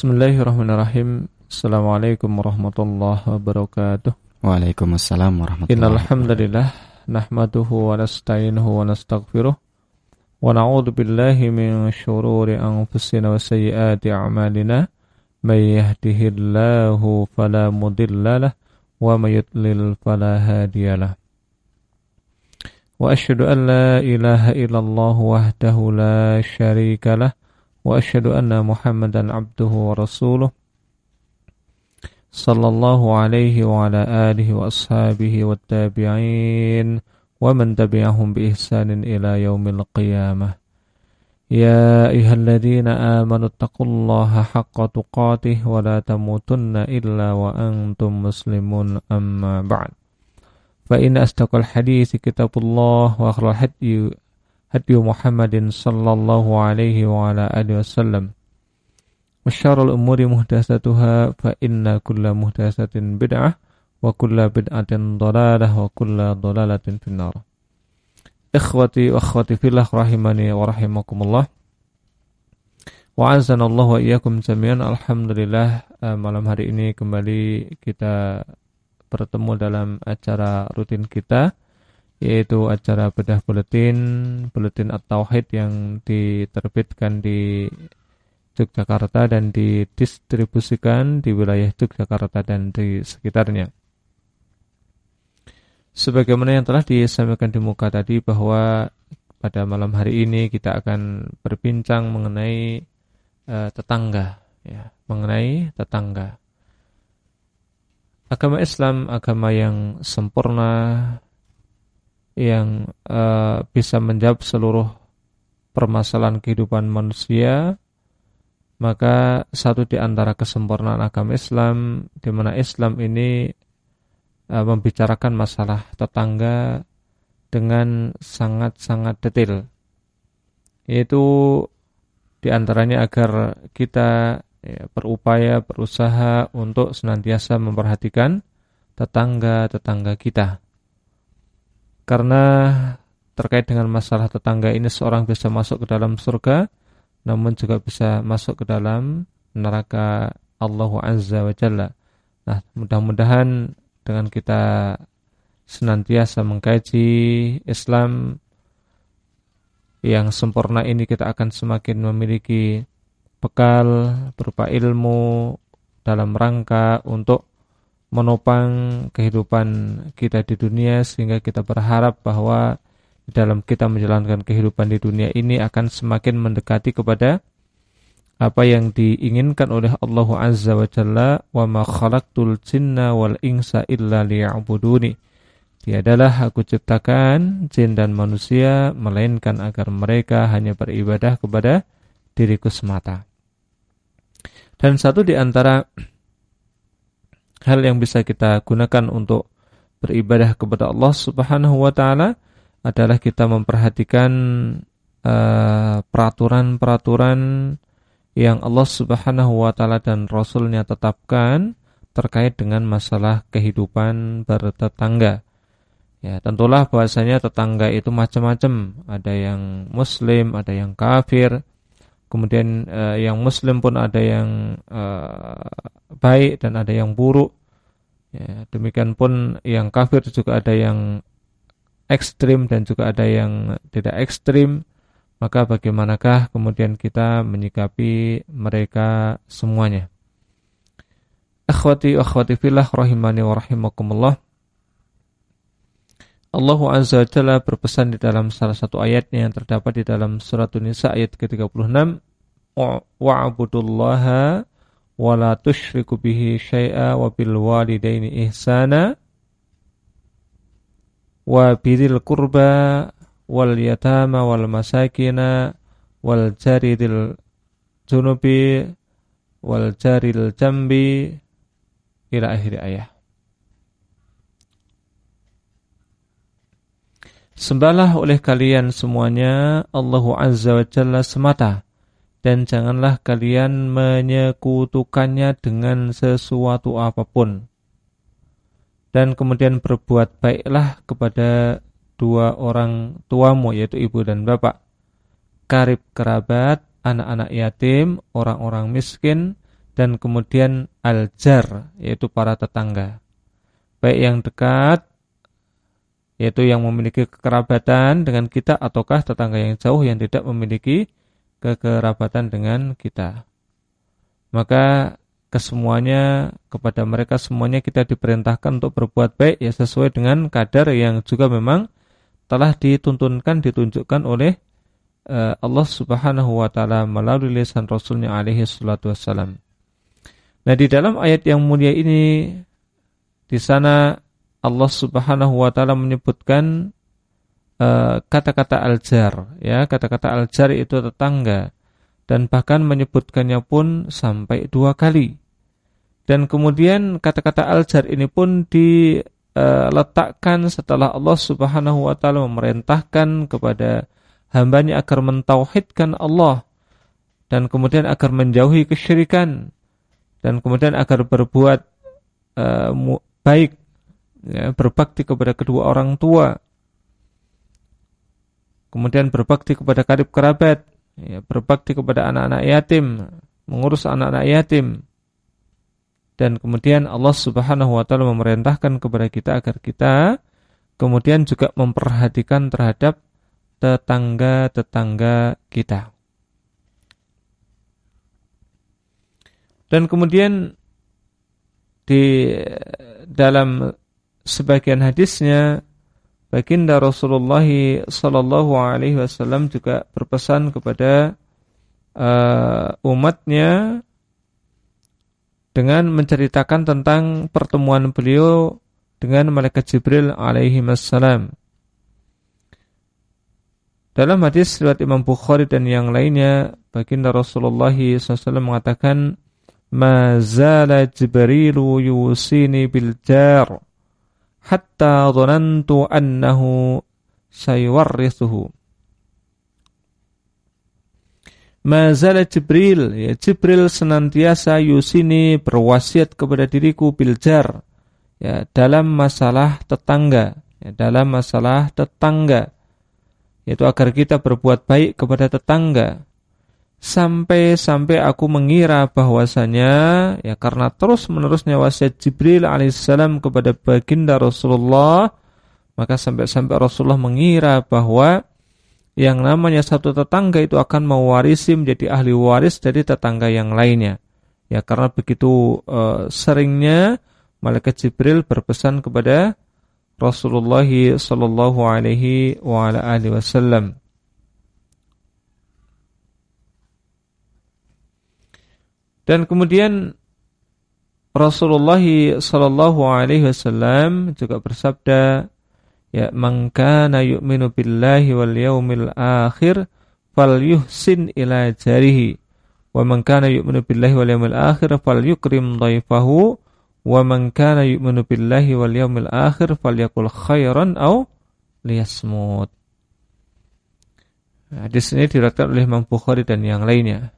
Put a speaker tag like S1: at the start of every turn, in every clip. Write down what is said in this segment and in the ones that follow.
S1: Bismillahirrahmanirrahim. Assalamualaikum warahmatullahi wabarakatuh.
S2: Waalaikumsalam warahmatullahi
S1: Innal hamdalillah nahmaduhu wa nasta'inuhu wa nastaghfiruh wa na'udzu billahi min shururi anfusina wa sayyiati a'malina may yahdihillahu fala mudhillalah wa may yudlil fala hadiyalah. Wa asyhadu an la ilaha illallah wahdahu la syarika lah وأشهد أن محمدا عبده ورسوله صلى الله عليه وعلى آله وأصحابه والتابعين ومن تبعهم بإحسان إلى يوم القيامة. يا أيها الذين آمنوا اتقوا الله حق تقاته ولا تموتن إلا وأنتم مسلمون أما بعد. فإن أصدق الحديث كتاب الله وأخر الهدي هدي محمد صلى الله عليه وعلى آله وسلم وشر الأمور محدثاتها فإن كل محدثة بدعة وكل بدعة ضلالة وكل ضلالة في النار Ikhwati wa akhwati fillah rahimani wa rahimakumullah Wa Allah wa iyyakum jami'an Alhamdulillah malam hari ini kembali kita bertemu dalam acara rutin kita yaitu acara bedah buletin buletin at-tauhid yang diterbitkan di Yogyakarta dan didistribusikan di wilayah Yogyakarta dan di sekitarnya. Sebagaimana yang telah disampaikan di muka tadi bahwa pada malam hari ini kita akan berbincang mengenai uh, tetangga ya, mengenai tetangga. Agama Islam agama yang sempurna, yang uh, bisa menjawab seluruh permasalahan kehidupan manusia, maka satu di antara kesempurnaan agama Islam, di mana Islam ini uh, membicarakan masalah tetangga dengan sangat-sangat detail, yaitu di antaranya agar kita ya, berupaya, berusaha untuk senantiasa memperhatikan tetangga-tetangga kita karena terkait dengan masalah tetangga ini seorang bisa masuk ke dalam surga namun juga bisa masuk ke dalam neraka Allah Azza wa Jalla. Nah, mudah-mudahan dengan kita senantiasa mengkaji Islam yang sempurna ini kita akan semakin memiliki bekal berupa ilmu dalam rangka untuk menopang kehidupan kita di dunia sehingga kita berharap bahwa dalam kita menjalankan kehidupan di dunia ini akan semakin mendekati kepada apa yang diinginkan oleh Allah Azza wa Jalla wa ma khalaqtul jinna wal insa illa liya'buduni Tiadalah aku ciptakan jin dan manusia melainkan agar mereka hanya beribadah kepada diriku semata. Dan satu di antara hal yang bisa kita gunakan untuk beribadah kepada Allah Subhanahu wa taala adalah kita memperhatikan uh, peraturan-peraturan yang Allah Subhanahu wa taala dan rasulnya tetapkan terkait dengan masalah kehidupan bertetangga. Ya, tentulah bahasanya tetangga itu macam-macam. Ada yang muslim, ada yang kafir, Kemudian uh, yang muslim pun ada yang uh, baik dan ada yang buruk. Ya, demikian pun yang kafir juga ada yang ekstrim dan juga ada yang tidak ekstrim. Maka bagaimanakah kemudian kita menyikapi mereka semuanya? Akhwati akhwati fillah rahimani wa rahimakumullah. Allah Azza wa Jalla berpesan di dalam salah satu ayatnya yang terdapat di dalam surat Nisa ayat ke-36 wa'budullaha wa la tusyriku bihi syai'a wa bil walidaini ihsana wa biril qurba wal yatama wal masakina wal jaridil junubi wal jaril jambi. Ila akhir ayat Sembahlah oleh kalian semuanya Allah Azza wa Jalla semata dan janganlah kalian menyekutukannya dengan sesuatu apa pun. Dan kemudian berbuat baiklah kepada dua orang tuamu yaitu ibu dan bapak, karib kerabat, anak-anak yatim, orang-orang miskin, dan kemudian al-jar yaitu para tetangga. Baik yang dekat yaitu yang memiliki kekerabatan dengan kita ataukah tetangga yang jauh yang tidak memiliki kekerabatan dengan kita. Maka kesemuanya kepada mereka semuanya kita diperintahkan untuk berbuat baik ya sesuai dengan kadar yang juga memang telah dituntunkan ditunjukkan oleh uh, Allah Subhanahu wa taala melalui lisan Rasulnya alaihi salatu wassalam. Nah, di dalam ayat yang mulia ini di sana Allah Subhanahu wa taala menyebutkan eh, kata-kata uh, aljar ya, kata-kata aljar itu tetangga. Dan bahkan menyebutkannya pun sampai dua kali. Dan kemudian kata-kata al-jar ini pun diletakkan setelah Allah Subhanahu wa taala memerintahkan kepada hambanya agar mentauhidkan Allah. Dan kemudian agar menjauhi kesyirikan. Dan kemudian agar berbuat uh, baik ya, berbakti kepada kedua orang tua kemudian berbakti kepada karib kerabat ya, berbakti kepada anak-anak yatim, mengurus anak-anak yatim. Dan kemudian Allah Subhanahu wa taala memerintahkan kepada kita agar kita kemudian juga memperhatikan terhadap tetangga-tetangga kita. Dan kemudian di dalam sebagian hadisnya Baginda Rasulullah sallallahu alaihi wasallam juga berpesan kepada uh, umatnya dengan menceritakan tentang pertemuan beliau dengan malaikat Jibril alaihi wasallam. Dalam hadis riwayat Imam Bukhari dan yang lainnya, baginda Rasulullah SAW mengatakan, "Ma Jibrilu yusini bil jar." Hatta dhanantu annahu sayuwarrithuhu. Mazala Jibril, ya Jibril senantiasa yusini berwasiat kepada diriku biljar ya dalam masalah tetangga, ya, dalam masalah tetangga yaitu agar kita berbuat baik kepada tetangga sampai-sampai aku mengira bahwasanya ya karena terus-menerusnya wasiat Jibril alaihissalam kepada baginda Rasulullah maka sampai-sampai Rasulullah mengira bahwa yang namanya satu tetangga itu akan mewarisi menjadi ahli waris dari tetangga yang lainnya. Ya karena begitu uh, seringnya malaikat Jibril berpesan kepada Rasulullah sallallahu alaihi wa ala alihi wasallam Dan kemudian Rasulullah sallallahu alaihi wasallam juga bersabda, ya man kana yu'minu billahi wal yaumil akhir falyuhsin ila jarihi wa man kana yu'minu billahi wal yaumil akhir falyukrim dhaifahu wa man kana yu'minu billahi wal yaumil akhir falyakul khairan aw liyasmut. Hadis ini diriwayatkan oleh Imam Bukhari dan yang lainnya.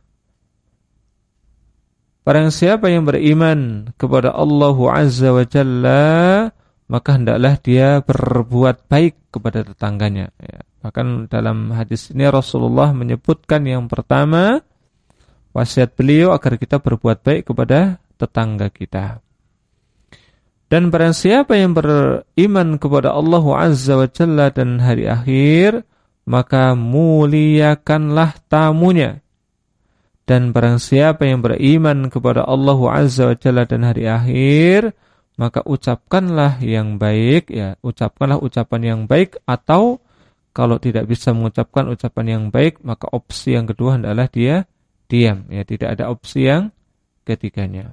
S1: Barang siapa yang beriman kepada Allah Azza wa Jalla maka hendaklah dia berbuat baik kepada tetangganya. Ya. Bahkan dalam hadis ini Rasulullah menyebutkan yang pertama wasiat beliau agar kita berbuat baik kepada tetangga kita. Dan barang siapa yang beriman kepada Allah Azza wa Jalla dan hari akhir maka muliakanlah tamunya dan barang siapa yang beriman kepada Allah Azza wa Jalla dan hari akhir, maka ucapkanlah yang baik ya, ucapkanlah ucapan yang baik atau kalau tidak bisa mengucapkan ucapan yang baik, maka opsi yang kedua adalah dia diam ya, tidak ada opsi yang ketiganya.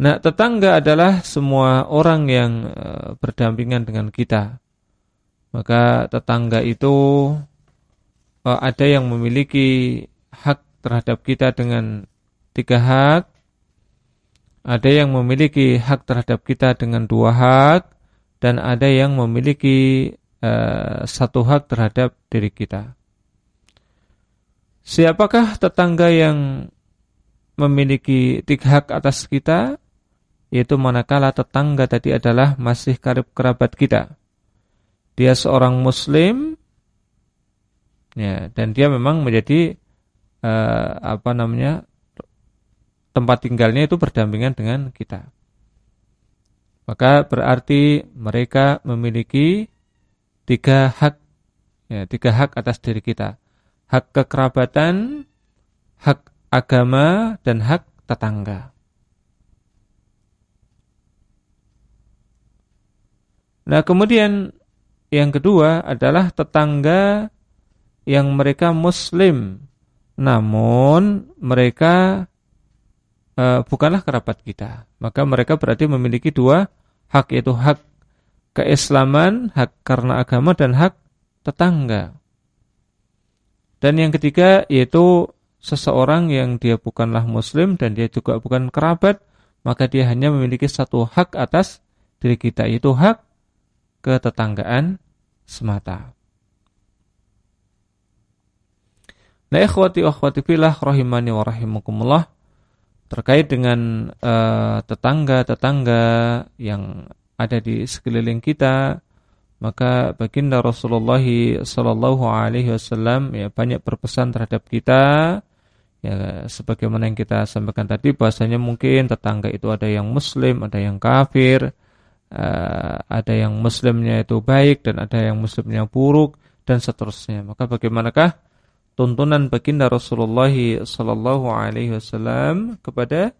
S1: Nah, tetangga adalah semua orang yang uh, berdampingan dengan kita. Maka tetangga itu uh, ada yang memiliki hak terhadap kita dengan tiga hak, ada yang memiliki hak terhadap kita dengan dua hak, dan ada yang memiliki uh, satu hak terhadap diri kita. Siapakah tetangga yang memiliki tiga hak atas kita? Yaitu manakala tetangga tadi adalah masih karib kerabat kita. Dia seorang muslim ya dan dia memang menjadi uh, apa namanya tempat tinggalnya itu berdampingan dengan kita. Maka berarti mereka memiliki tiga hak, ya, tiga hak atas diri kita. Hak kekerabatan, hak agama, dan hak tetangga. Nah kemudian yang kedua adalah tetangga yang mereka muslim namun mereka uh, bukanlah kerabat kita. Maka mereka berarti memiliki dua hak yaitu hak keislaman, hak karena agama dan hak tetangga. Dan yang ketiga yaitu seseorang yang dia bukanlah muslim dan dia juga bukan kerabat, maka dia hanya memiliki satu hak atas diri kita yaitu hak ketetanggaan semata. Nah, ikhwati akhwati fillah rahimani wa rahimakumullah terkait dengan eh, tetangga-tetangga uh, yang ada di sekeliling kita, maka baginda Rasulullah sallallahu alaihi wasallam ya banyak berpesan terhadap kita ya sebagaimana yang kita sampaikan tadi bahasanya mungkin tetangga itu ada yang muslim, ada yang kafir, uh, ada yang muslimnya itu baik dan ada yang muslimnya buruk dan seterusnya. Maka bagaimanakah tuntunan baginda Rasulullah sallallahu alaihi wasallam kepada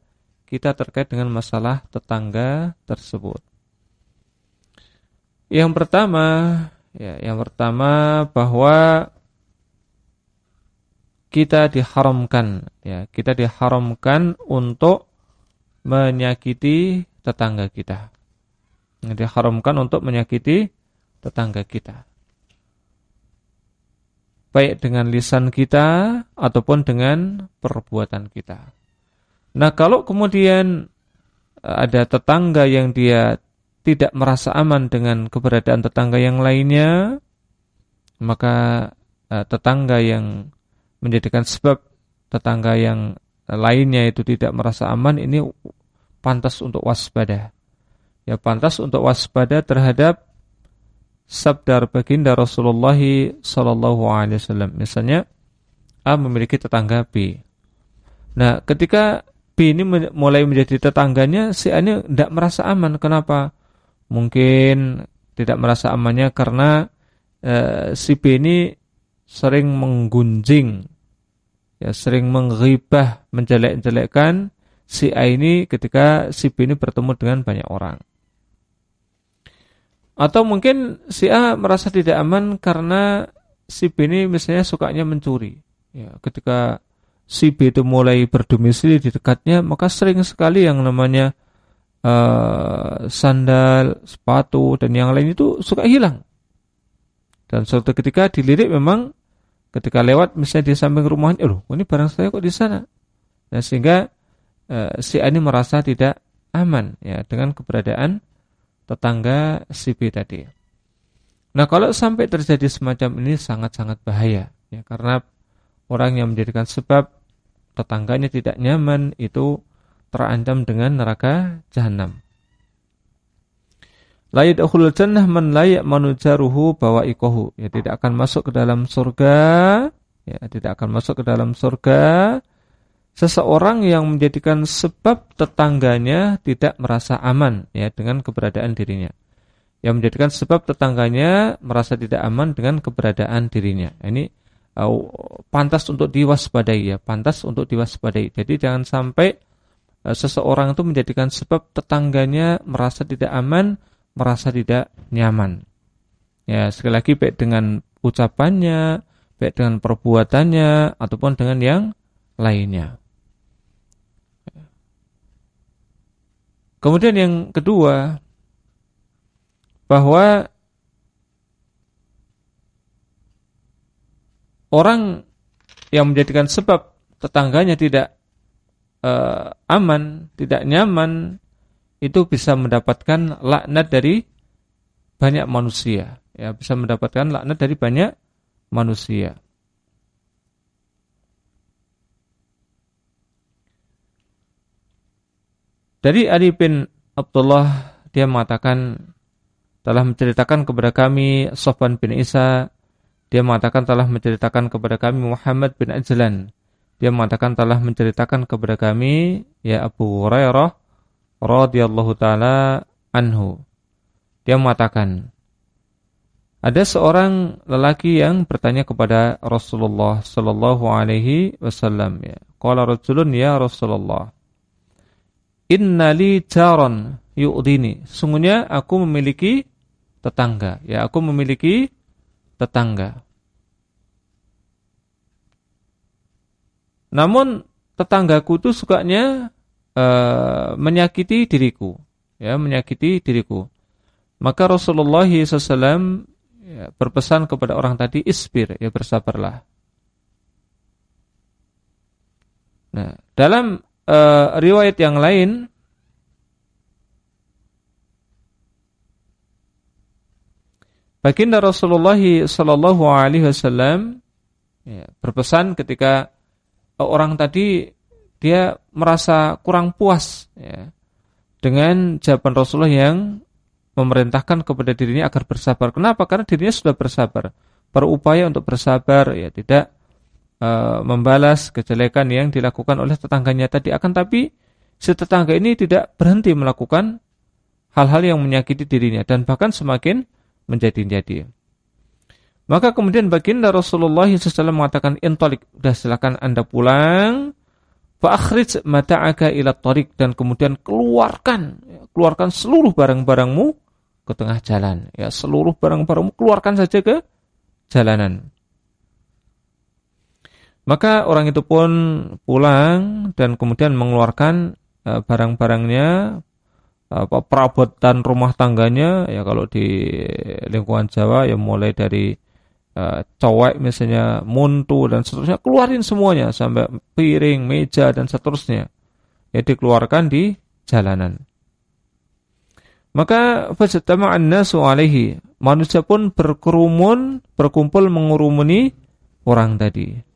S1: kita terkait dengan masalah tetangga tersebut. Yang pertama, ya, yang pertama bahwa kita diharamkan, ya, kita diharamkan untuk menyakiti tetangga kita. Diharamkan untuk menyakiti tetangga kita baik dengan lisan kita ataupun dengan perbuatan kita. Nah, kalau kemudian eh, ada tetangga yang dia tidak merasa aman dengan keberadaan tetangga yang lainnya, maka uh, tetangga yang menjadikan sebab tetangga yang lainnya itu tidak merasa aman ini pantas untuk waspada. Ya pantas untuk waspada terhadap sabda baginda Rasulullah sallallahu alaihi wasallam. Misalnya A memiliki tetangga B. Nah, ketika B ini mulai menjadi tetangganya, si A ini tidak merasa aman. Kenapa? Mungkin tidak merasa amannya karena e, si B ini sering menggunjing, ya sering menghibah, menjelek-jelekkan si A ini ketika si B ini bertemu dengan banyak orang. Atau mungkin si A merasa tidak aman karena si B ini misalnya sukanya mencuri. Ya, ketika si B itu mulai berdomisili di dekatnya, maka sering sekali yang namanya uh, sandal, sepatu, dan yang lain itu suka hilang. Dan suatu ketika dilirik memang ketika lewat misalnya di samping rumahnya, loh ini barang saya kok di sana. Nah, sehingga uh, si A ini merasa tidak aman ya dengan keberadaan tetangga si B tadi. Nah kalau sampai terjadi semacam ini sangat-sangat bahaya ya karena orang yang menjadikan sebab tetangganya tidak nyaman itu terancam dengan neraka jahanam. La yadkhulul jannah man la bawa ikohu. Ya tidak akan masuk ke dalam surga, ya tidak akan masuk ke dalam surga seseorang yang menjadikan sebab tetangganya tidak merasa aman ya dengan keberadaan dirinya. Yang menjadikan sebab tetangganya merasa tidak aman dengan keberadaan dirinya. Ini uh, pantas untuk diwaspadai ya, pantas untuk diwaspadai. Jadi jangan sampai uh, seseorang itu menjadikan sebab tetangganya merasa tidak aman, merasa tidak nyaman. Ya, sekali lagi baik dengan ucapannya, baik dengan perbuatannya ataupun dengan yang lainnya. Kemudian yang kedua bahwa orang yang menjadikan sebab tetangganya tidak uh, aman, tidak nyaman itu bisa mendapatkan laknat dari banyak manusia, ya bisa mendapatkan laknat dari banyak manusia. Dari Ali bin Abdullah dia mengatakan telah menceritakan kepada kami Sofwan bin Isa dia mengatakan telah menceritakan kepada kami Muhammad bin Ajlan dia mengatakan telah menceritakan kepada kami ya Abu Hurairah radhiyallahu taala anhu. Dia mengatakan ada seorang lelaki yang bertanya kepada Rasulullah sallallahu alaihi wasallam ya. Qala ya Rasulullah. Innali jaran yu'dini. Sungguhnya aku memiliki tetangga. Ya, aku memiliki tetangga. Namun tetanggaku itu sukanya uh, menyakiti diriku, ya menyakiti diriku. Maka Rasulullah SAW ya, berpesan kepada orang tadi isbir, ya bersabarlah. Nah, dalam uh, riwayat yang lain Baginda Rasulullah Sallallahu Alaihi Wasallam ya, berpesan ketika orang tadi dia merasa kurang puas ya, dengan jawaban Rasulullah yang memerintahkan kepada dirinya agar bersabar. Kenapa? Karena dirinya sudah bersabar, berupaya untuk bersabar, ya tidak uh, membalas kejelekan yang dilakukan oleh tetangganya tadi. Akan tapi si tetangga ini tidak berhenti melakukan hal-hal yang menyakiti dirinya dan bahkan semakin menjadi-jadi. Maka kemudian baginda Rasulullah SAW mengatakan intolik, sudah silakan anda pulang. Fa'akhrij mata'aka ila torik dan kemudian keluarkan, keluarkan seluruh barang-barangmu ke tengah jalan. Ya, seluruh barang-barangmu keluarkan saja ke jalanan. Maka orang itu pun pulang dan kemudian mengeluarkan uh, barang-barangnya, apa perabotan rumah tangganya ya kalau di lingkungan Jawa ya mulai dari uh, cowek misalnya muntu dan seterusnya keluarin semuanya sampai piring, meja dan seterusnya ya dikeluarkan di jalanan. Maka fajtama'an nasu alaihi manusia pun berkerumun berkumpul mengurumuni orang tadi.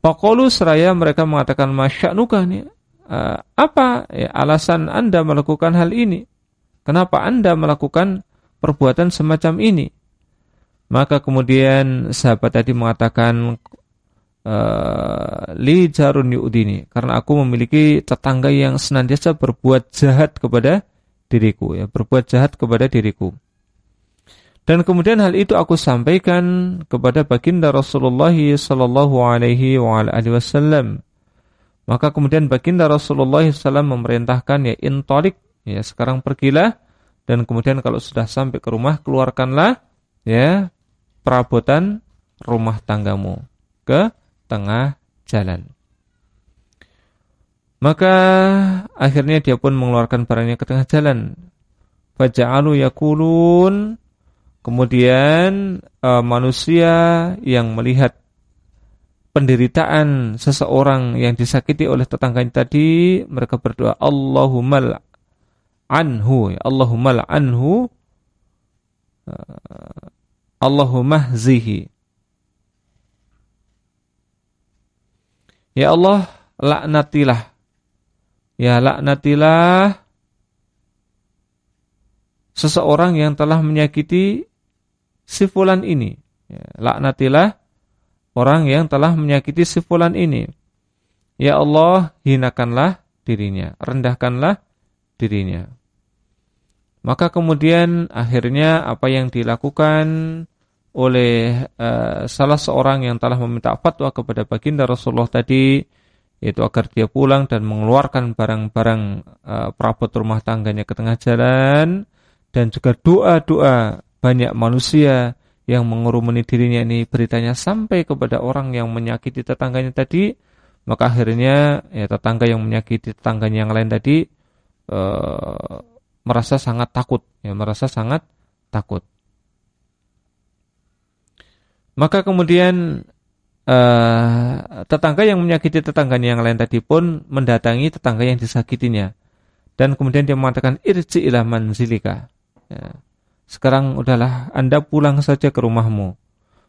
S1: Paqalu seraya mereka mengatakan masya'nuka nih uh, apa ya, alasan Anda melakukan hal ini? Kenapa Anda melakukan perbuatan semacam ini? Maka kemudian sahabat tadi mengatakan uh, li jarun yu'dini karena aku memiliki tetangga yang senantiasa berbuat jahat kepada diriku ya, berbuat jahat kepada diriku. Dan kemudian hal itu aku sampaikan kepada baginda Rasulullah sallallahu alaihi wasallam. Maka kemudian baginda Rasulullah SAW memerintahkan ya intolik ya sekarang pergilah dan kemudian kalau sudah sampai ke rumah keluarkanlah ya perabotan rumah tanggamu ke tengah jalan. Maka akhirnya dia pun mengeluarkan barangnya ke tengah jalan. Faja'alu yakulun kemudian uh, manusia yang melihat penderitaan seseorang yang disakiti oleh tetangganya tadi mereka berdoa Allahumma anhu ya Allahumma anhu Allahumma zihi. Ya Allah, laknatilah. Ya laknatilah seseorang yang telah menyakiti si fulan ini. Ya, laknatilah orang yang telah menyakiti si fulan ini. Ya Allah, hinakanlah dirinya, rendahkanlah dirinya. Maka kemudian akhirnya apa yang dilakukan oleh uh, salah seorang yang telah meminta fatwa kepada baginda Rasulullah tadi yaitu agar dia pulang dan mengeluarkan barang-barang uh, perabot rumah tangganya ke tengah jalan dan juga doa-doa banyak manusia yang mengurumuni dirinya ini beritanya sampai kepada orang yang menyakiti tetangganya tadi maka akhirnya ya tetangga yang menyakiti tetangganya yang lain tadi uh, merasa sangat takut ya merasa sangat takut maka kemudian uh, tetangga yang menyakiti tetangganya yang lain tadi pun mendatangi tetangga yang disakitinya. Dan kemudian dia mengatakan irji ilah manzilika. Ya. Sekarang udahlah Anda pulang saja ke rumahmu.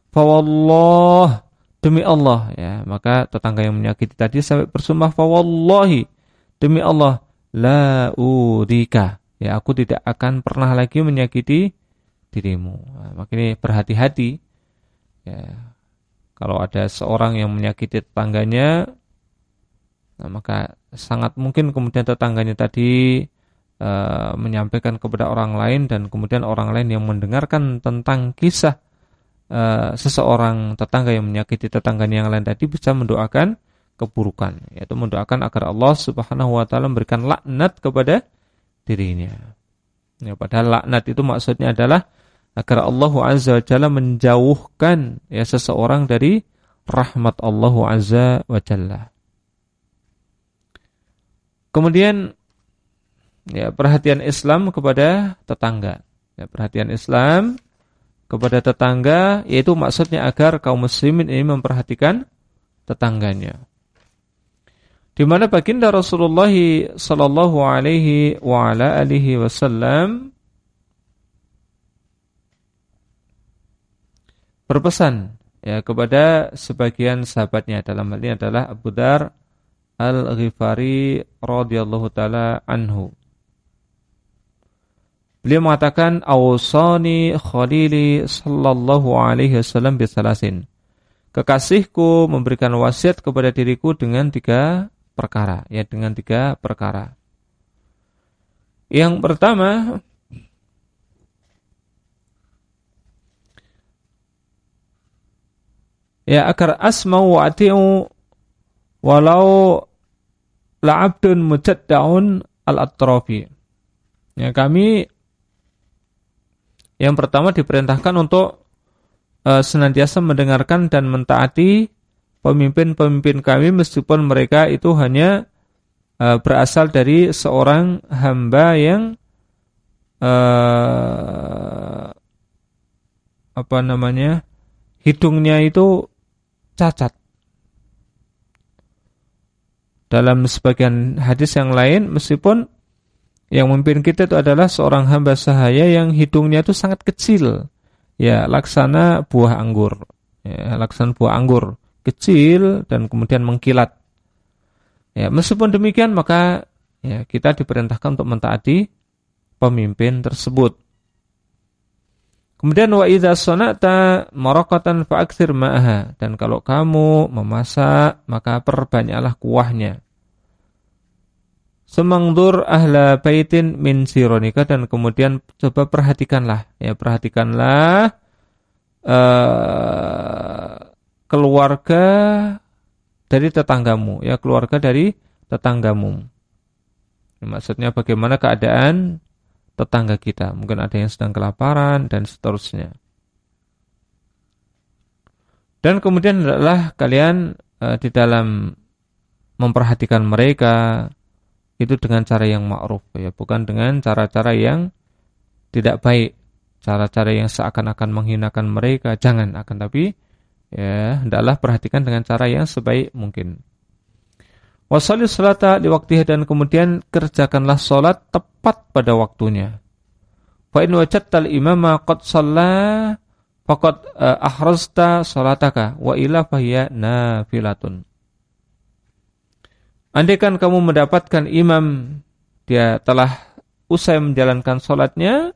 S1: Fawallah demi Allah ya. Maka tetangga yang menyakiti tadi sampai bersumpah fawallahi demi Allah la udika. Ya aku tidak akan pernah lagi menyakiti dirimu. Nah, makanya berhati-hati ya Kalau ada seorang yang menyakiti tetangganya, nah maka sangat mungkin kemudian tetangganya tadi e, menyampaikan kepada orang lain dan kemudian orang lain yang mendengarkan tentang kisah e, seseorang tetangga yang menyakiti tetangganya yang lain tadi bisa mendoakan keburukan, yaitu mendoakan agar Allah Subhanahu wa taala memberikan laknat kepada dirinya. Ya, padahal laknat itu maksudnya adalah agar Allah Azza wa Jalla menjauhkan ya seseorang dari rahmat Allah Azza wa Jalla. Kemudian ya perhatian Islam kepada tetangga. Ya, perhatian Islam kepada tetangga yaitu maksudnya agar kaum muslimin ini memperhatikan tetangganya. Di mana baginda Rasulullah sallallahu alaihi wa ala alihi wasallam berpesan ya kepada sebagian sahabatnya dalam hal ini adalah Abu Dar Al-Ghifari radhiyallahu taala anhu. Beliau mengatakan awsani khalili sallallahu alaihi wasallam bisalasin. Kekasihku memberikan wasiat kepada diriku dengan tiga perkara, ya dengan tiga perkara. Yang pertama ya agar asma'u wa ati'u walau la'abdun mujadda'un al-atrafi. Ya, kami yang pertama diperintahkan untuk uh, senantiasa mendengarkan dan mentaati pemimpin-pemimpin kami meskipun mereka itu hanya uh, berasal dari seorang hamba yang uh, apa namanya hidungnya itu cacat. Dalam sebagian hadis yang lain, meskipun yang memimpin kita itu adalah seorang hamba sahaya yang hidungnya itu sangat kecil. Ya, laksana buah anggur. Ya, laksana buah anggur. Kecil dan kemudian mengkilat. Ya, meskipun demikian maka ya, kita diperintahkan untuk mentaati pemimpin tersebut. Kemudian wa idza sana'ta maraqatan fa'aktsir ma'aha dan kalau kamu memasak maka perbanyaklah kuahnya. Semangdur ahla baitin min sironika dan kemudian coba perhatikanlah ya perhatikanlah uh, keluarga dari tetanggamu ya keluarga dari tetanggamu. Maksudnya bagaimana keadaan tetangga kita. Mungkin ada yang sedang kelaparan dan seterusnya. Dan kemudian adalah kalian e, di dalam memperhatikan mereka itu dengan cara yang ma'ruf ya, bukan dengan cara-cara yang tidak baik, cara-cara yang seakan-akan menghinakan mereka, jangan akan tapi ya hendaklah perhatikan dengan cara yang sebaik mungkin. Wasalli salata di waktu dan kemudian kerjakanlah solat tepat pada waktunya. Fa in wajadtal imama qad shalla faqad uh, ahrazta salataka wa ila fahiya nafilatun. Andaikan kamu mendapatkan imam dia telah usai menjalankan solatnya,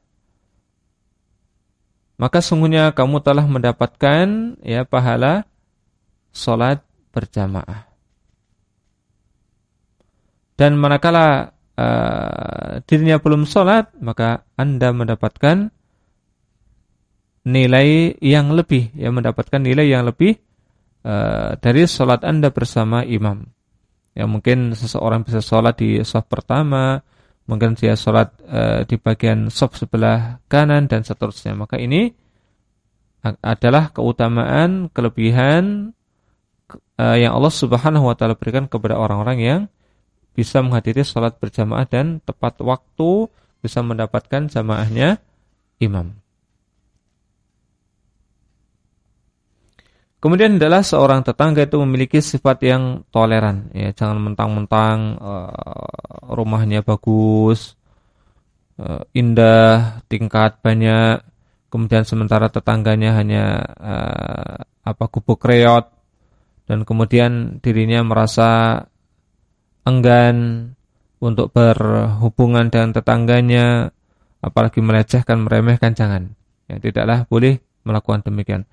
S1: maka sungguhnya kamu telah mendapatkan ya pahala solat berjamaah. Dan manakala uh, dirinya belum sholat, maka Anda mendapatkan nilai yang lebih, ya mendapatkan nilai yang lebih uh, dari sholat Anda bersama imam. Ya mungkin seseorang bisa sholat di soft pertama, mungkin dia sholat uh, di bagian soft sebelah kanan dan seterusnya. Maka ini adalah keutamaan, kelebihan uh, yang Allah Subhanahu wa taala berikan kepada orang-orang yang bisa menghadiri sholat berjamaah dan tepat waktu bisa mendapatkan jamaahnya imam. Kemudian adalah seorang tetangga itu memiliki sifat yang toleran, ya jangan mentang-mentang uh, rumahnya bagus, uh, indah, tingkat banyak, kemudian sementara tetangganya hanya uh, apa gubuk reot dan kemudian dirinya merasa enggan untuk berhubungan dengan tetangganya, apalagi melecehkan, meremehkan, jangan. Ya, tidaklah boleh melakukan demikian.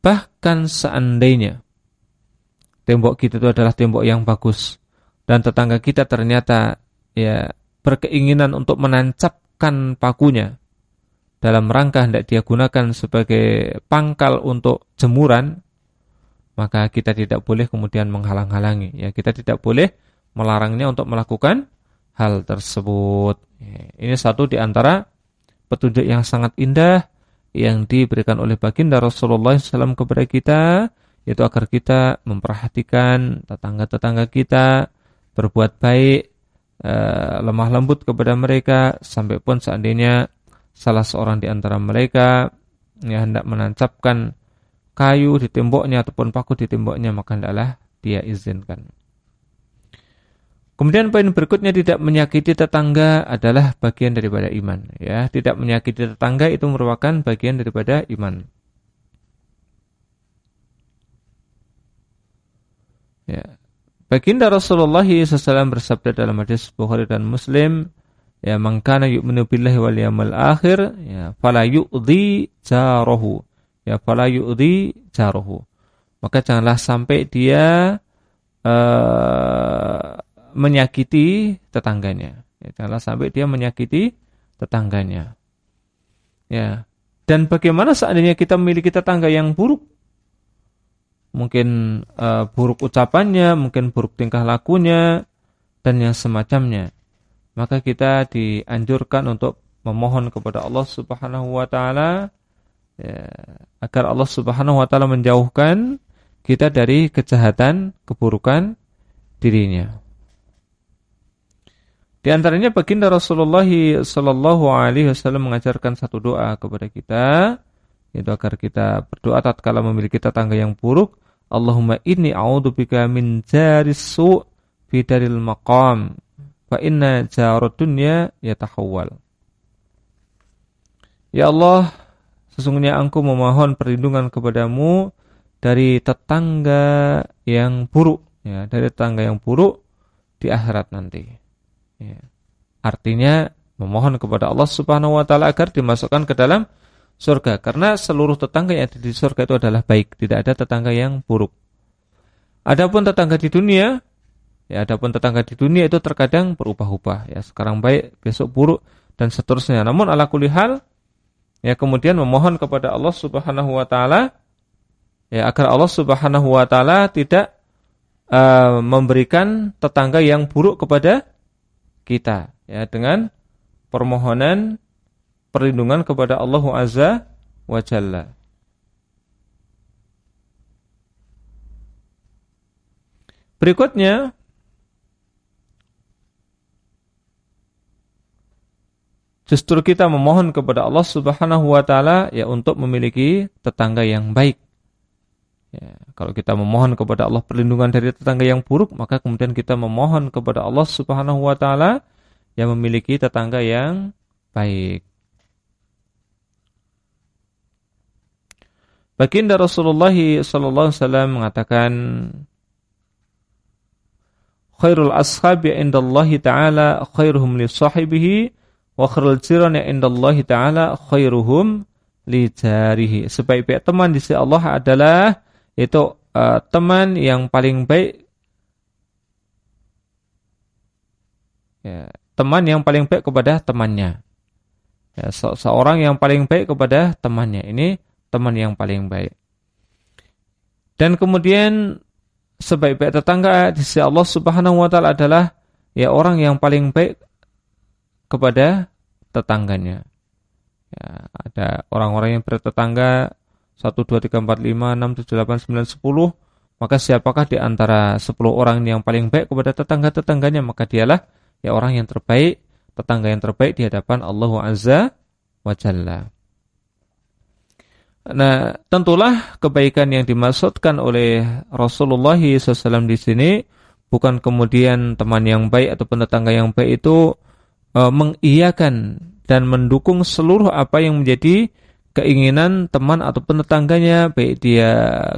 S1: Bahkan seandainya tembok kita itu adalah tembok yang bagus dan tetangga kita ternyata ya berkeinginan untuk menancapkan pakunya dalam rangka hendak dia gunakan sebagai pangkal untuk jemuran maka kita tidak boleh kemudian menghalang-halangi. Ya kita tidak boleh melarangnya untuk melakukan hal tersebut. Ya, ini satu di antara petunjuk yang sangat indah yang diberikan oleh baginda Rasulullah SAW kepada kita yaitu agar kita memperhatikan tetangga-tetangga kita, berbuat baik, e, lemah lembut kepada mereka, sampai pun seandainya salah seorang di antara mereka yang hendak menancapkan kayu di temboknya ataupun paku di temboknya, maka hendaklah dia izinkan. Kemudian poin berikutnya tidak menyakiti tetangga adalah bagian daripada iman. Ya, tidak menyakiti tetangga itu merupakan bagian daripada iman. Ya. Baginda Rasulullah SAW bersabda dalam hadis Bukhari dan Muslim, ya mangkana yu'minu billahi wal yawmal akhir, ya fala yu'dhi jarahu. Ya fala yu'dhi jarahu. Maka janganlah sampai dia uh, menyakiti tetangganya. Ya, janganlah sampai dia menyakiti tetangganya. Ya. Dan bagaimana seandainya kita memiliki tetangga yang buruk? mungkin uh, buruk ucapannya, mungkin buruk tingkah lakunya, dan yang semacamnya. Maka kita dianjurkan untuk memohon kepada Allah Subhanahu wa taala ya, agar Allah Subhanahu wa taala menjauhkan kita dari kejahatan, keburukan dirinya. Di antaranya baginda Rasulullah sallallahu alaihi wasallam mengajarkan satu doa kepada kita yaitu agar kita berdoa tatkala memiliki tetangga yang buruk Allahumma inni a'udzubika min jaris su' fi daril maqam fa inna jarud dunya yatahawwal. Ya Allah, sesungguhnya engkau memohon perlindungan kepadamu dari tetangga yang buruk, ya, dari tetangga yang buruk di akhirat nanti. Ya. Artinya memohon kepada Allah Subhanahu wa taala agar dimasukkan ke dalam surga karena seluruh tetangga yang ada di surga itu adalah baik, tidak ada tetangga yang buruk. Adapun tetangga di dunia, ya adapun tetangga di dunia itu terkadang berubah-ubah, ya sekarang baik, besok buruk dan seterusnya. Namun ala kulihal ya kemudian memohon kepada Allah Subhanahu wa taala ya agar Allah Subhanahu wa taala tidak uh, memberikan tetangga yang buruk kepada kita ya dengan permohonan perlindungan kepada Allah Azza wa Jalla. Berikutnya justru kita memohon kepada Allah Subhanahu wa taala ya untuk memiliki tetangga yang baik. Ya, kalau kita memohon kepada Allah perlindungan dari tetangga yang buruk, maka kemudian kita memohon kepada Allah Subhanahu wa taala yang memiliki tetangga yang baik. Baginda Rasulullah sallallahu alaihi wasallam mengatakan Khairul ashabi indallahi ta'ala khairuhum li sahibihi wa khairul jirani indallahi ta'ala khairuhum li jarihi. Sebaik-baik teman di sisi Allah adalah itu uh, teman yang paling baik ya, teman yang paling baik kepada temannya. Ya, se seorang yang paling baik kepada temannya. Ini teman yang paling baik. Dan kemudian sebaik-baik tetangga di sisi Allah Subhanahu wa taala adalah ya orang yang paling baik kepada tetangganya. Ya, ada orang-orang yang bertetangga 1 2 3 4 5 6 7 8 9 10 maka siapakah di antara 10 orang yang paling baik kepada tetangga-tetangganya maka dialah ya orang yang terbaik tetangga yang terbaik di hadapan Allah Azza wa Jalla. Nah, tentulah kebaikan yang dimaksudkan oleh Rasulullah SAW di sini bukan kemudian teman yang baik ataupun tetangga yang baik itu e, mengiyakan dan mendukung seluruh apa yang menjadi keinginan teman ataupun tetangganya, baik dia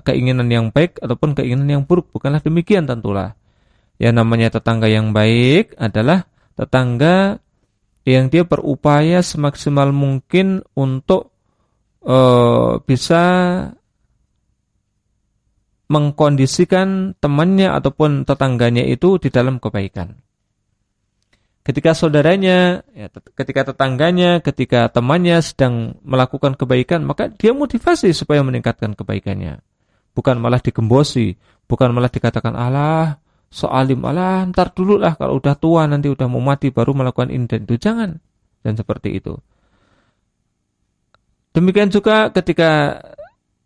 S1: keinginan yang baik ataupun keinginan yang buruk. Bukanlah demikian tentulah. Yang namanya tetangga yang baik adalah tetangga yang dia berupaya semaksimal mungkin untuk uh, bisa mengkondisikan temannya ataupun tetangganya itu di dalam kebaikan. Ketika saudaranya, ya, ketika tetangganya, ketika temannya sedang melakukan kebaikan, maka dia motivasi supaya meningkatkan kebaikannya. Bukan malah digembosi, bukan malah dikatakan Allah, soalim Allah, ntar dulu lah kalau udah tua nanti udah mau mati baru melakukan ini itu. Jangan. Dan seperti itu. Demikian juga ketika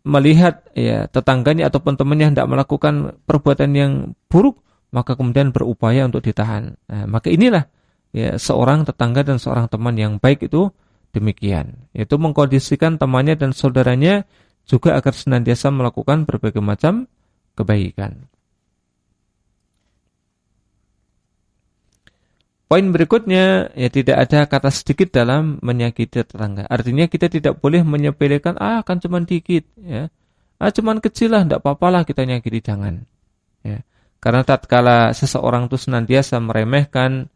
S1: melihat ya tetangganya ataupun temannya hendak melakukan perbuatan yang buruk, maka kemudian berupaya untuk ditahan. Nah, maka inilah ya seorang tetangga dan seorang teman yang baik itu demikian. Yaitu mengkondisikan temannya dan saudaranya juga agar senantiasa melakukan berbagai macam kebaikan. Poin berikutnya, ya tidak ada kata sedikit dalam menyakiti tetangga. Artinya kita tidak boleh menyepelekan, ah kan cuma dikit, ya. Ah cuma kecil lah, tidak apa-apa lah kita nyakiti, jangan. Ya. Karena tatkala seseorang itu senantiasa meremehkan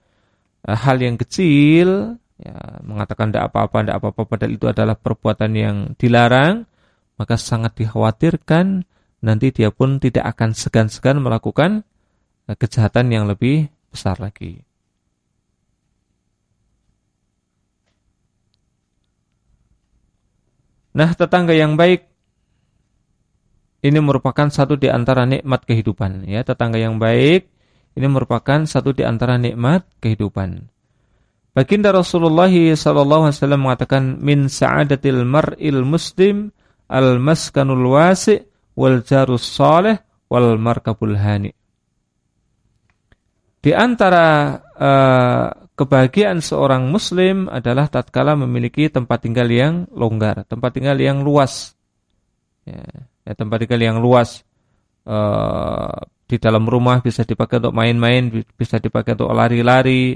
S1: hal yang kecil, ya, mengatakan tidak apa-apa, tidak apa-apa, padahal itu adalah perbuatan yang dilarang, maka sangat dikhawatirkan nanti dia pun tidak akan segan-segan melakukan uh, kejahatan yang lebih besar lagi. Nah, tetangga yang baik ini merupakan satu di antara nikmat kehidupan ya. Tetangga yang baik ini merupakan satu di antara nikmat kehidupan. Baginda Rasulullah wasallam mengatakan min sa'adatil mar'il muslim al maskanul wasi' wal jarus salih wal markabul hani. Di antara uh, kebahagiaan seorang muslim adalah tatkala memiliki tempat tinggal yang longgar, tempat tinggal yang luas. Ya, ya tempat tinggal yang luas. Uh, di dalam rumah bisa dipakai untuk main-main, bisa dipakai untuk lari-lari.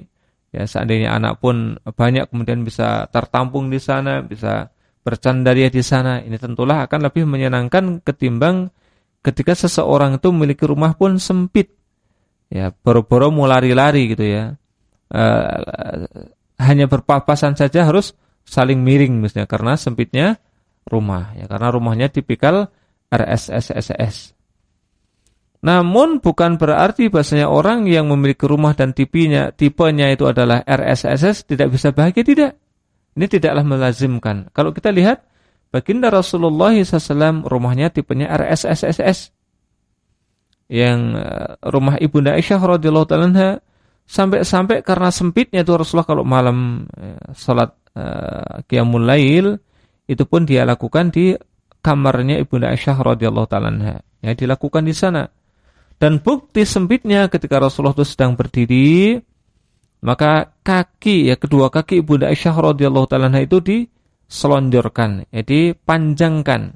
S1: Ya, seandainya anak pun banyak kemudian bisa tertampung di sana, bisa bercandaria di sana. Ini tentulah akan lebih menyenangkan ketimbang ketika seseorang itu memiliki rumah pun sempit. Ya, boro-boro mau lari-lari gitu ya uh, hanya berpapasan saja harus saling miring misalnya karena sempitnya rumah ya karena rumahnya tipikal RSSSS. Namun bukan berarti bahasanya orang yang memiliki rumah dan tipenya tipenya itu adalah RSSS tidak bisa bahagia tidak. Ini tidaklah melazimkan. Kalau kita lihat baginda Rasulullah SAW rumahnya tipenya RSSSS. Yang eh, rumah Ibunda Aisyah radhiyallahu taala Sampai-sampai karena sempitnya itu Rasulullah kalau malam ya, salat uh, lail itu pun dia lakukan di kamarnya Ibunda Aisyah radhiyallahu taala Ya, dilakukan di sana. Dan bukti sempitnya ketika Rasulullah itu sedang berdiri maka kaki ya kedua kaki Ibunda Aisyah radhiyallahu taala itu diselonjorkan, ya dipanjangkan.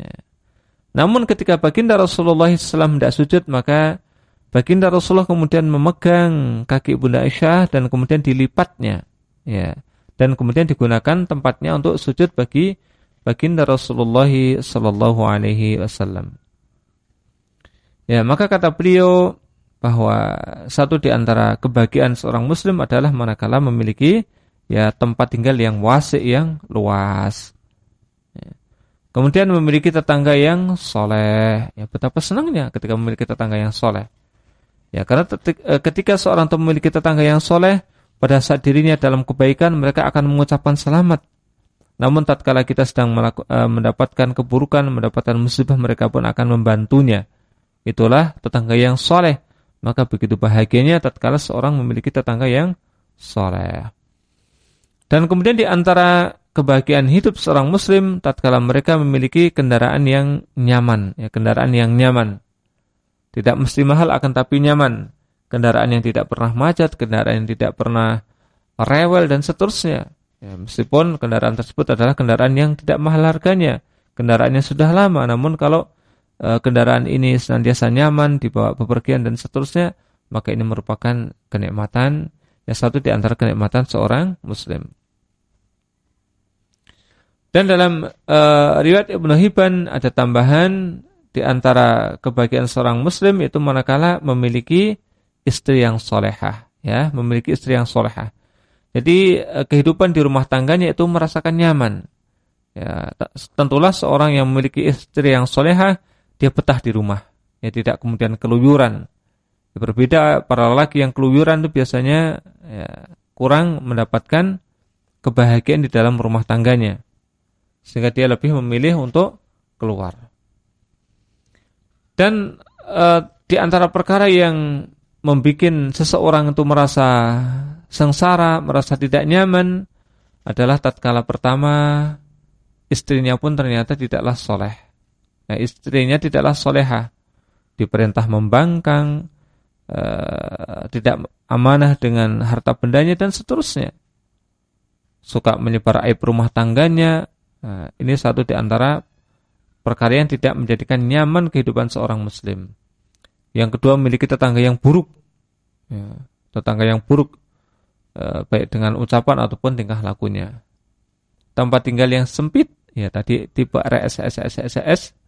S1: Ya. Namun ketika baginda Rasulullah SAW tidak sujud maka Baginda Rasulullah kemudian memegang kaki Bunda Aisyah dan kemudian dilipatnya, ya. Dan kemudian digunakan tempatnya untuk sujud bagi baginda Rasulullah sallallahu alaihi wasallam. Ya, maka kata beliau bahwa satu di antara kebahagiaan seorang muslim adalah manakala memiliki ya tempat tinggal yang wasi yang luas. Ya. Kemudian memiliki tetangga yang soleh. Ya, betapa senangnya ketika memiliki tetangga yang soleh. Ya, karena eh, ketika seorang itu memiliki tetangga yang soleh, pada saat dirinya dalam kebaikan, mereka akan mengucapkan selamat. Namun tatkala kita sedang eh, mendapatkan keburukan, mendapatkan musibah, mereka pun akan membantunya. Itulah tetangga yang soleh. Maka begitu bahagianya tatkala seorang memiliki tetangga yang soleh. Dan kemudian di antara kebahagiaan hidup seorang muslim tatkala mereka memiliki kendaraan yang nyaman, ya kendaraan yang nyaman. Tidak mesti mahal akan tapi nyaman. Kendaraan yang tidak pernah macet, kendaraan yang tidak pernah rewel dan seterusnya. Ya, meskipun kendaraan tersebut adalah kendaraan yang tidak mahal harganya, kendaraan yang sudah lama. Namun kalau kendaraan ini senantiasa nyaman dibawa bepergian dan seterusnya, maka ini merupakan kenikmatan yang satu di antara kenikmatan seorang muslim. Dan dalam e, riwayat Ibnu Hibban ada tambahan di antara kebahagiaan seorang muslim itu manakala memiliki istri yang solehah, ya, memiliki istri yang solehah. Jadi eh, kehidupan di rumah tangganya itu merasakan nyaman. Ya, tentulah seorang yang memiliki istri yang solehah dia betah di rumah, ya tidak kemudian keluyuran. Ya, berbeda para lelaki yang keluyuran itu biasanya ya, kurang mendapatkan kebahagiaan di dalam rumah tangganya. Sehingga dia lebih memilih untuk keluar. Dan e, di antara perkara yang membuat seseorang itu merasa sengsara, merasa tidak nyaman adalah tatkala pertama istrinya pun ternyata tidaklah soleh. Nah, istrinya tidaklah soleha, diperintah membangkang, e, tidak amanah dengan harta bendanya dan seterusnya. Suka menyebar aib rumah tangganya. Nah, ini satu di antara perkara yang tidak menjadikan nyaman kehidupan seorang muslim. Yang kedua memiliki tetangga yang buruk. Ya, tetangga yang buruk eh, baik dengan ucapan ataupun tingkah lakunya. Tempat tinggal yang sempit, ya tadi tipe RSS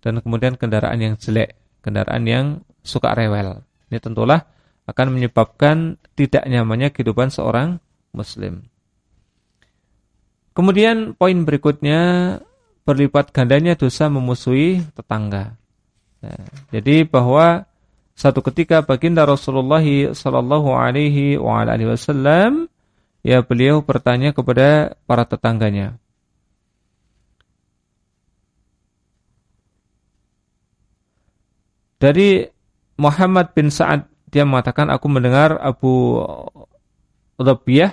S1: dan kemudian kendaraan yang jelek, kendaraan yang suka rewel. Ini tentulah akan menyebabkan tidak nyamannya kehidupan seorang muslim. Kemudian poin berikutnya berlipat gandanya dosa memusuhi tetangga. Nah, jadi bahwa satu ketika baginda Rasulullah sallallahu alaihi wasallam ya beliau bertanya kepada para tetangganya. Dari Muhammad bin Sa'ad dia mengatakan aku mendengar Abu Rabiyah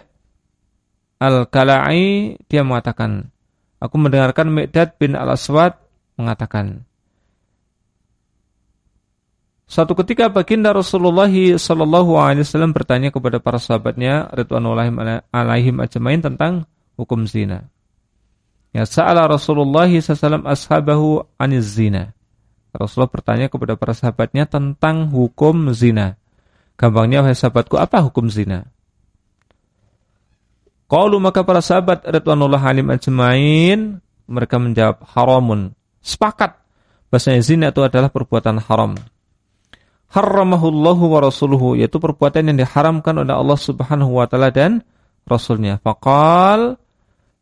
S1: Al-Kala'i dia mengatakan Aku mendengarkan Miqdad bin Al-Aswad mengatakan, Suatu ketika baginda Rasulullah sallallahu alaihi wasallam bertanya kepada para sahabatnya ridwanullahi alaihim ajmain tentang hukum zina. Ya sa'ala Rasulullah sallallahu ashabahu aniz zina. Rasulullah bertanya kepada para sahabatnya tentang hukum zina. Gampangnya wahai sahabatku apa hukum zina? Qalu maka para sahabat radhiyallahu alim ajmain mereka menjawab haramun. Sepakat bahasanya zina itu adalah perbuatan haram. Haramahullahu wa rasuluhu yaitu perbuatan yang diharamkan oleh Allah Subhanahu wa taala dan rasulnya. Faqal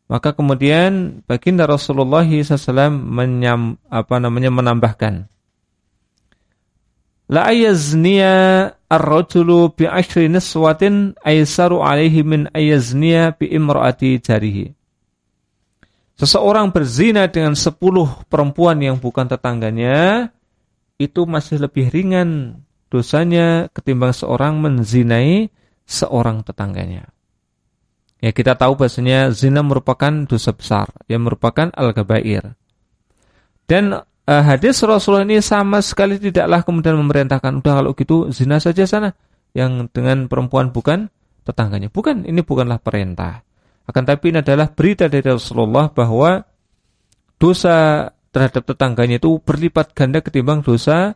S1: maka kemudian baginda Rasulullah SAW menyam, apa namanya menambahkan La ayazniya ar-rajulu bi ashri niswatin aisaru alaihi min ayazniya bi imraati jarihi. Seseorang berzina dengan sepuluh perempuan yang bukan tetangganya itu masih lebih ringan dosanya ketimbang seorang menzinai seorang tetangganya. Ya kita tahu bahasanya zina merupakan dosa besar yang merupakan al-gabair. Dan uh, hadis Rasulullah ini sama sekali tidaklah kemudian memerintahkan udah kalau gitu zina saja sana yang dengan perempuan bukan tetangganya. Bukan, ini bukanlah perintah. Akan tapi ini adalah berita dari Rasulullah bahwa dosa terhadap tetangganya itu berlipat ganda ketimbang dosa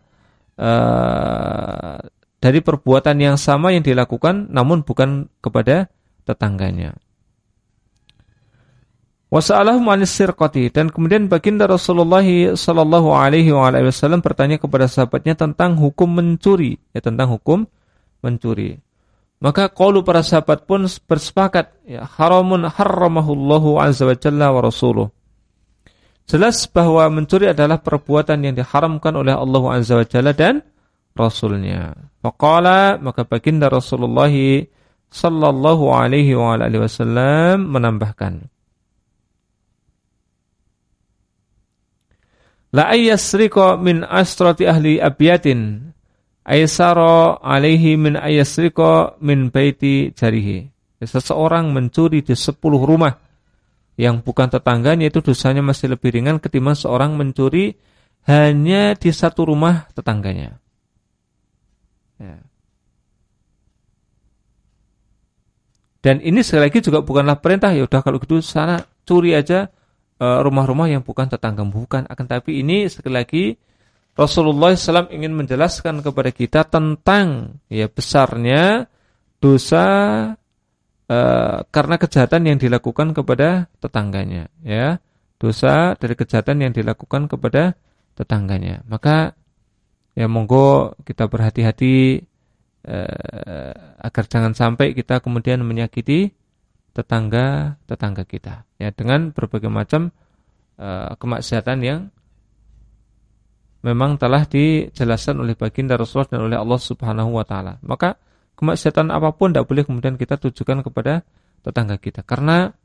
S1: uh, dari perbuatan yang sama yang dilakukan namun bukan kepada tetangganya. Wasa'alahu manis sirqati dan kemudian baginda Rasulullah sallallahu alaihi wasallam bertanya kepada sahabatnya tentang hukum mencuri, ya tentang hukum mencuri. Maka qaulu para sahabat pun bersepakat ya haramun harramahullahu azza wa jalla wa rasuluh. Jelas bahwa mencuri adalah perbuatan yang diharamkan oleh Allah azza wa jalla dan rasulnya. Faqala maka baginda Rasulullah sallallahu alaihi wasallam menambahkan La ayyasriko min astrati ahli abiyatin aysara alaihi min ayyasriko min baiti jarihi. Seseorang mencuri di sepuluh rumah yang bukan tetangganya itu dosanya masih lebih ringan ketimbang seorang mencuri hanya di satu rumah tetangganya. Ya. Dan ini sekali lagi juga bukanlah perintah ya udah kalau gitu sana curi aja Eh, rumah-rumah yang bukan tetangga bukan. Akan tapi ini sekali lagi Rasulullah SAW ingin menjelaskan kepada kita tentang ya besarnya dosa uh, karena kejahatan yang dilakukan kepada tetangganya ya. Dosa dari kejahatan yang dilakukan kepada tetangganya. Maka ya monggo kita berhati-hati uh, agar jangan sampai kita kemudian menyakiti tetangga-tetangga kita ya dengan berbagai macam uh, kemaksiatan yang memang telah dijelaskan oleh baginda Rasulullah dan oleh Allah Subhanahu wa taala. Maka kemaksiatan apa pun tidak boleh kemudian kita tujukan kepada tetangga kita karena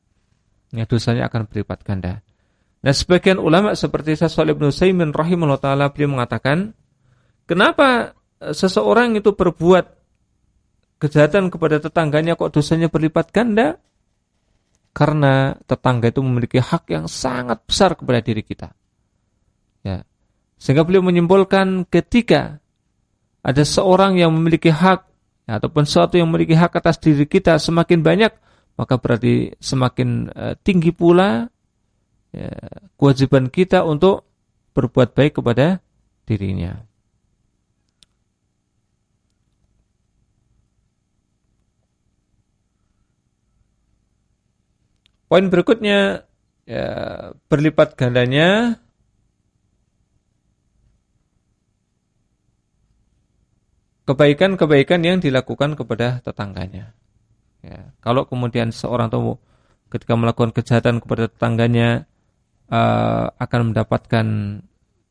S1: ya, dosanya akan berlipat ganda. Nah, sebagian ulama seperti Syaikh Ibnu Saimin rahimahullah taala beliau mengatakan, kenapa seseorang itu berbuat kejahatan kepada tetangganya kok dosanya berlipat ganda? Karena tetangga itu memiliki hak yang sangat besar kepada diri kita. Ya. Sehingga beliau menyimpulkan ketika ada seorang yang memiliki hak ya, ataupun sesuatu yang memiliki hak atas diri kita semakin banyak, maka berarti semakin uh, tinggi pula ya, kewajiban kita untuk berbuat baik kepada dirinya. Poin berikutnya ya, berlipat gandanya kebaikan-kebaikan yang dilakukan kepada tetangganya. Ya, kalau kemudian seorang tahu ketika melakukan kejahatan kepada tetangganya uh, akan mendapatkan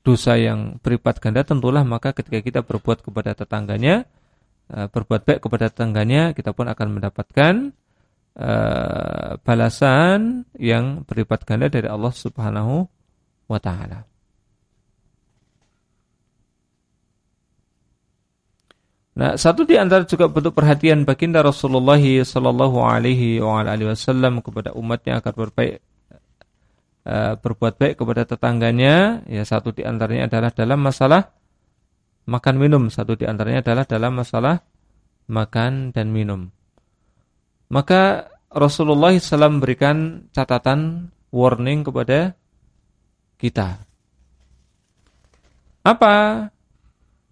S1: dosa yang berlipat ganda, tentulah maka ketika kita berbuat kepada tetangganya, uh, berbuat baik kepada tetangganya, kita pun akan mendapatkan uh, balasan yang berlipat ganda dari Allah Subhanahu wa taala. Nah, satu di antara juga bentuk perhatian baginda Rasulullah sallallahu alaihi wasallam kepada umatnya agar berbaik uh, berbuat baik kepada tetangganya, ya satu di antaranya adalah dalam masalah makan minum, satu di antaranya adalah dalam masalah makan dan minum. Maka Rasulullah SAW memberikan catatan warning kepada kita. Apa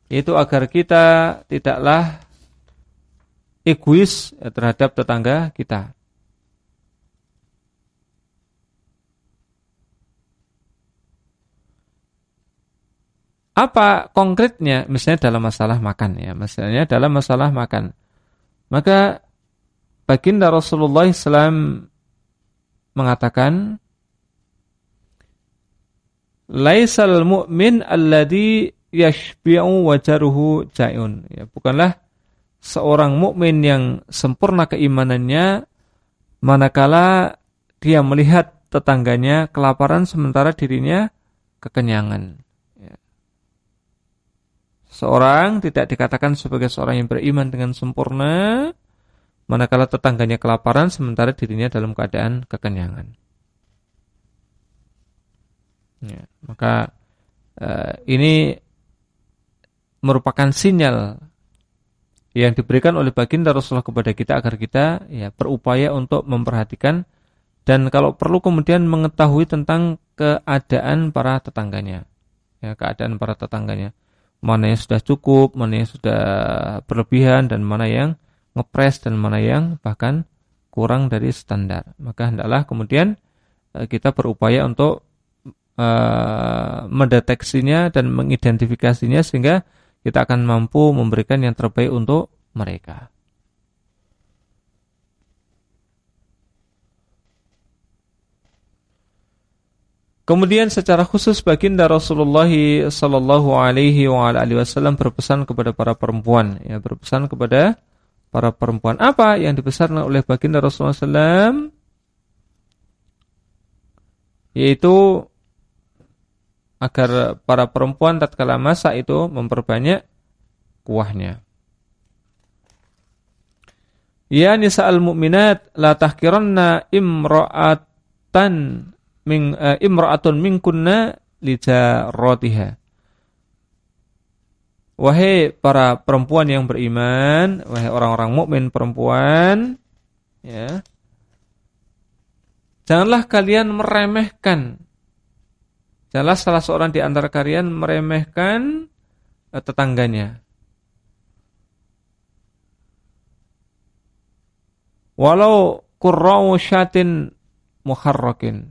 S1: itu agar kita tidaklah egois terhadap tetangga kita. Apa konkretnya? Misalnya dalam masalah makan ya, misalnya dalam masalah makan. Maka baginda Rasulullah SAW mengatakan Laisal mu'min alladhi yashbi'u wajaruhu ja'un. Ya, bukanlah seorang mukmin yang sempurna keimanannya manakala dia melihat tetangganya kelaparan sementara dirinya kekenyangan. Ya. Seorang tidak dikatakan sebagai seorang yang beriman dengan sempurna manakala tetangganya kelaparan sementara dirinya dalam keadaan kekenyangan. Ya, maka uh, ini merupakan sinyal yang diberikan oleh baginda Rasulullah kepada kita agar kita ya berupaya untuk memperhatikan dan kalau perlu kemudian mengetahui tentang keadaan para tetangganya. Ya, keadaan para tetangganya. Mana yang sudah cukup, mana yang sudah berlebihan dan mana yang ngepres dan mana yang bahkan kurang dari standar. Maka hendaklah kemudian eh, kita berupaya untuk uh, mendeteksinya dan mengidentifikasinya sehingga kita akan mampu memberikan yang terbaik untuk mereka. Kemudian secara khusus baginda Rasulullah sallallahu alaihi wasallam berpesan kepada para perempuan, ya berpesan kepada para perempuan. Apa yang dipesan oleh baginda Rasulullah SAW? Yaitu agar para perempuan tatkala masak itu memperbanyak kuahnya. Ya nisa'al mu'minat la tahkiranna imra'atan min uh, imra'atun minkunna lijaratiha. Wahai para perempuan yang beriman, wahai orang-orang mukmin perempuan, ya. Janganlah kalian meremehkan Jelas salah seorang di antara kalian meremehkan uh, tetangganya. Walau kurrau syatin muharrakin.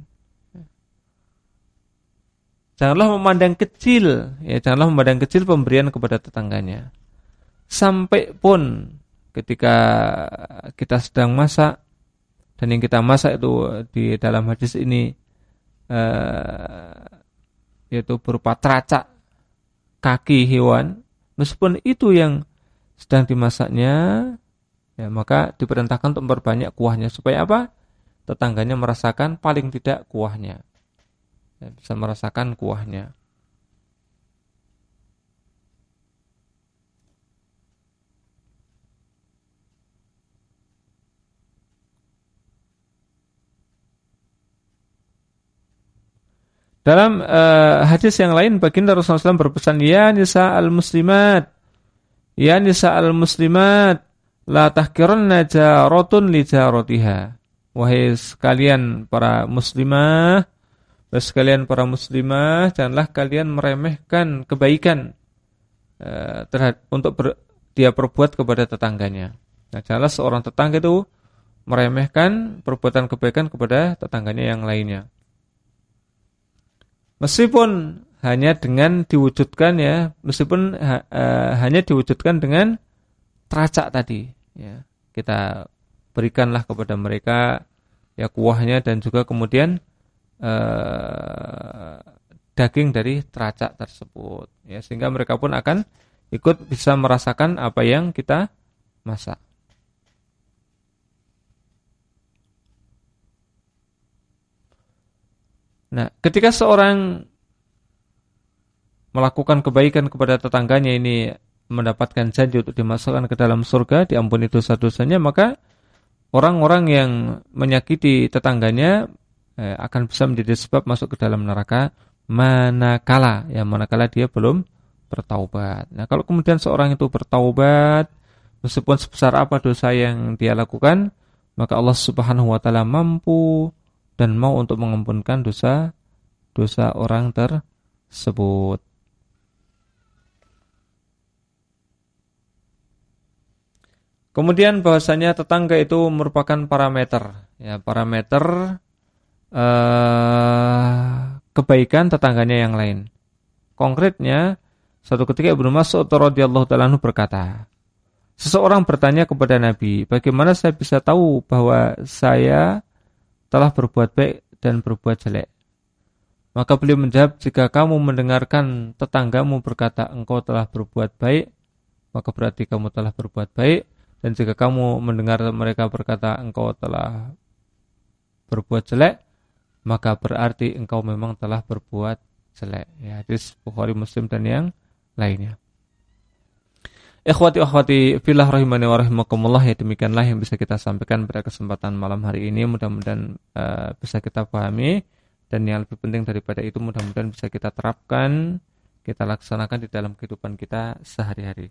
S1: Janganlah memandang kecil, ya janganlah memandang kecil pemberian kepada tetangganya. Sampai pun ketika kita sedang masak dan yang kita masak itu di dalam hadis ini uh, yaitu berupa teracak kaki hewan, meskipun itu yang sedang dimasaknya, ya maka diperintahkan untuk memperbanyak kuahnya supaya apa? Tetangganya merasakan paling tidak kuahnya. Bisa merasakan kuahnya. Dalam uh, hadis yang lain baginda Rasulullah SAW berpesan ya nisa al-muslimat ya nisa al-muslimat la tahkiranna jaratun li jaratiha wahai sekalian para muslimah wahai sekalian para muslimah janganlah kalian meremehkan kebaikan uh, terhadap untuk ber, dia perbuat kepada tetangganya nah janganlah seorang tetangga itu meremehkan perbuatan kebaikan kepada tetangganya yang lainnya Meskipun hanya dengan diwujudkan ya, meskipun uh, hanya diwujudkan dengan teracak tadi ya. Kita berikanlah kepada mereka ya kuahnya dan juga kemudian uh, daging dari teracak tersebut ya sehingga mereka pun akan ikut bisa merasakan apa yang kita masak. Nah, ketika seorang melakukan kebaikan kepada tetangganya ini mendapatkan janji untuk dimasukkan ke dalam surga, diampuni dosa-dosanya, maka orang-orang yang menyakiti tetangganya eh, akan bisa menjadi sebab masuk ke dalam neraka manakala ya manakala dia belum bertaubat. Nah, kalau kemudian seorang itu bertaubat meskipun sebesar apa dosa yang dia lakukan, maka Allah Subhanahu wa taala mampu dan mau untuk mengampunkan dosa dosa orang tersebut. Kemudian bahwasanya tetangga itu merupakan parameter, ya parameter uh, kebaikan tetangganya yang lain. Konkretnya, suatu ketika Ibnu Mas'ud radhiyallahu taala berkata, seseorang bertanya kepada Nabi, bagaimana saya bisa tahu bahwa saya telah berbuat baik dan berbuat jelek. Maka beliau menjawab, jika kamu mendengarkan tetanggamu berkata engkau telah berbuat baik, maka berarti kamu telah berbuat baik. Dan jika kamu mendengar mereka berkata engkau telah berbuat jelek, maka berarti engkau memang telah berbuat jelek. Ya, hadis Bukhari Muslim dan yang lainnya. Ikhwati akhwati filah rahimani wa rahimakumullah ya demikianlah yang bisa kita sampaikan pada kesempatan malam hari ini mudah-mudahan uh, bisa kita pahami dan yang lebih penting daripada itu mudah-mudahan bisa kita terapkan kita laksanakan di dalam kehidupan kita sehari-hari.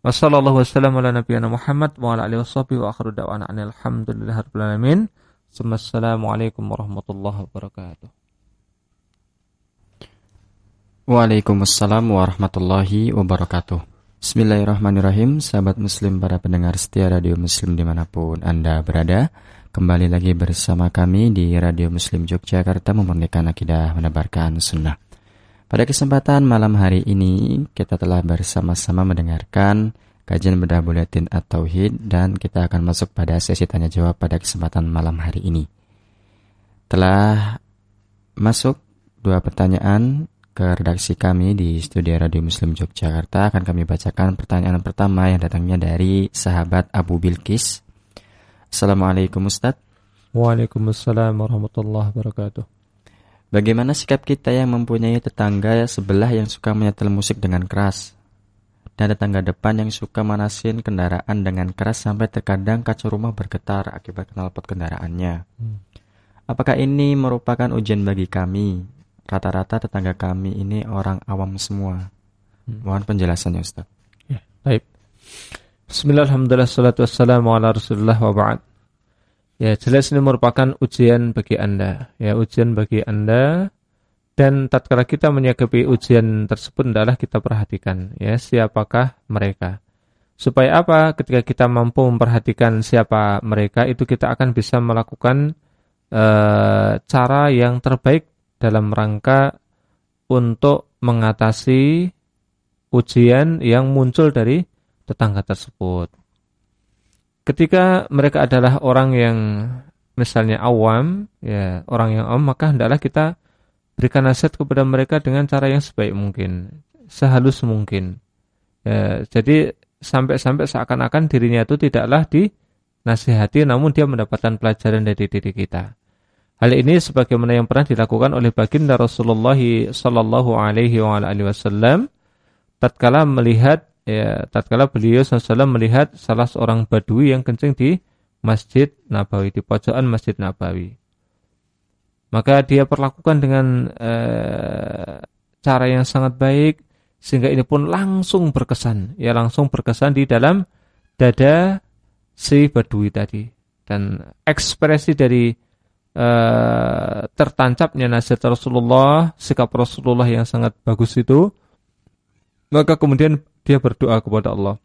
S1: Wassallallahu wasallam ala nabiyana Muhammad wa ala alihi washabihi wa akhiru da'wana alhamdulillahirabbil alamin. Wassalamualaikum warahmatullahi wabarakatuh.
S2: Waalaikumsalam warahmatullahi wabarakatuh. Bismillahirrahmanirrahim Sahabat muslim para pendengar setia Radio Muslim di mana pun Anda berada Kembali lagi bersama kami di Radio Muslim Yogyakarta Memurnikan akidah menebarkan sunnah Pada kesempatan malam hari ini Kita telah bersama-sama mendengarkan Kajian bedah buletin atau hid Dan kita akan masuk pada sesi tanya jawab pada kesempatan malam hari ini Telah masuk dua pertanyaan ke redaksi kami di studio Radio Muslim Yogyakarta akan kami bacakan pertanyaan pertama yang datangnya dari sahabat Abu Bilkis. Assalamualaikum Ustaz.
S1: Waalaikumsalam warahmatullahi wabarakatuh.
S2: Bagaimana sikap kita yang mempunyai tetangga sebelah yang suka menyetel musik dengan keras? Dan tetangga depan yang suka manasin kendaraan dengan keras sampai terkadang kaca rumah bergetar akibat knalpot kendaraannya. Hmm. Apakah ini merupakan ujian bagi kami rata-rata tetangga kami ini orang awam semua. Hmm. Mohon penjelasannya Ustaz.
S1: Ya, baik. Bismillahirrahmanirrahim. Wassalamu ala Rasulullah wa ba'd. Ya, jelas ini merupakan ujian bagi Anda. Ya, ujian bagi Anda dan tatkala kita menyikapi ujian tersebut adalah kita perhatikan ya siapakah mereka. Supaya apa? Ketika kita mampu memperhatikan siapa mereka itu kita akan bisa melakukan uh, cara yang terbaik dalam rangka untuk mengatasi ujian yang muncul dari tetangga tersebut. Ketika mereka adalah orang yang misalnya awam, ya orang yang awam, maka hendaklah kita berikan nasihat kepada mereka dengan cara yang sebaik mungkin. sehalus mungkin. Ya, jadi sampai-sampai seakan-akan dirinya itu tidaklah dinasihati namun dia mendapatkan pelajaran dari diri kita. Hal ini sebagaimana yang pernah dilakukan oleh baginda Rasulullah sallallahu alaihi wasallam tatkala melihat ya tatkala beliau sallallahu melihat salah seorang badui yang kencing di Masjid Nabawi di pojokan Masjid Nabawi. Maka dia perlakukan dengan eh, cara yang sangat baik sehingga ini pun langsung berkesan ya langsung berkesan di dalam dada si badui tadi dan ekspresi dari uh, tertancapnya nasihat Rasulullah, sikap Rasulullah yang sangat bagus itu, maka kemudian dia berdoa kepada Allah.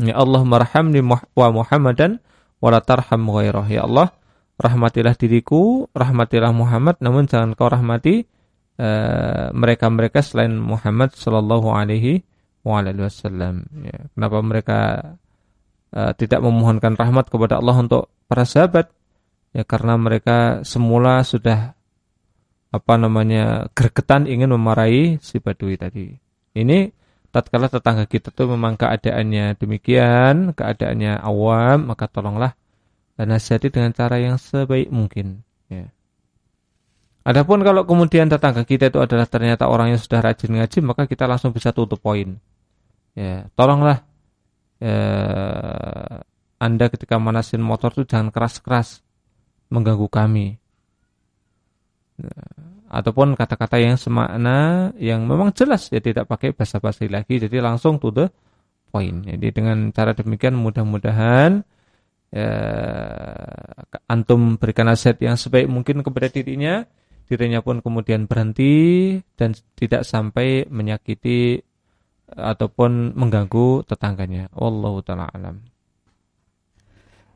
S1: Ya Allah marhamni wa Muhammadan wa la tarham ghairah. Ya Allah, rahmatilah diriku, rahmatilah Muhammad, namun jangan kau rahmati eh, mereka-mereka uh, selain Muhammad sallallahu alaihi wasallam. Ya, kenapa mereka uh, tidak memohonkan rahmat kepada Allah untuk para sahabat? ya karena mereka semula sudah apa namanya gergetan ingin memarahi si badui tadi. Ini tatkala tetangga kita tuh memang keadaannya demikian, keadaannya awam, maka tolonglah nasihati dengan cara yang sebaik mungkin. Ya. Adapun kalau kemudian tetangga kita itu adalah ternyata orang yang sudah rajin ngaji, maka kita langsung bisa tutup poin. Ya, tolonglah ya, Anda ketika manasin motor itu jangan keras-keras mengganggu kami. Ataupun kata-kata yang semakna yang memang jelas ya tidak pakai basa-basi lagi jadi langsung to the point. Jadi dengan cara demikian mudah-mudahan ya, antum berikan nasihat yang sebaik mungkin kepada dirinya, dirinya pun kemudian berhenti dan tidak sampai menyakiti ataupun mengganggu tetangganya. Wallahu taala alam.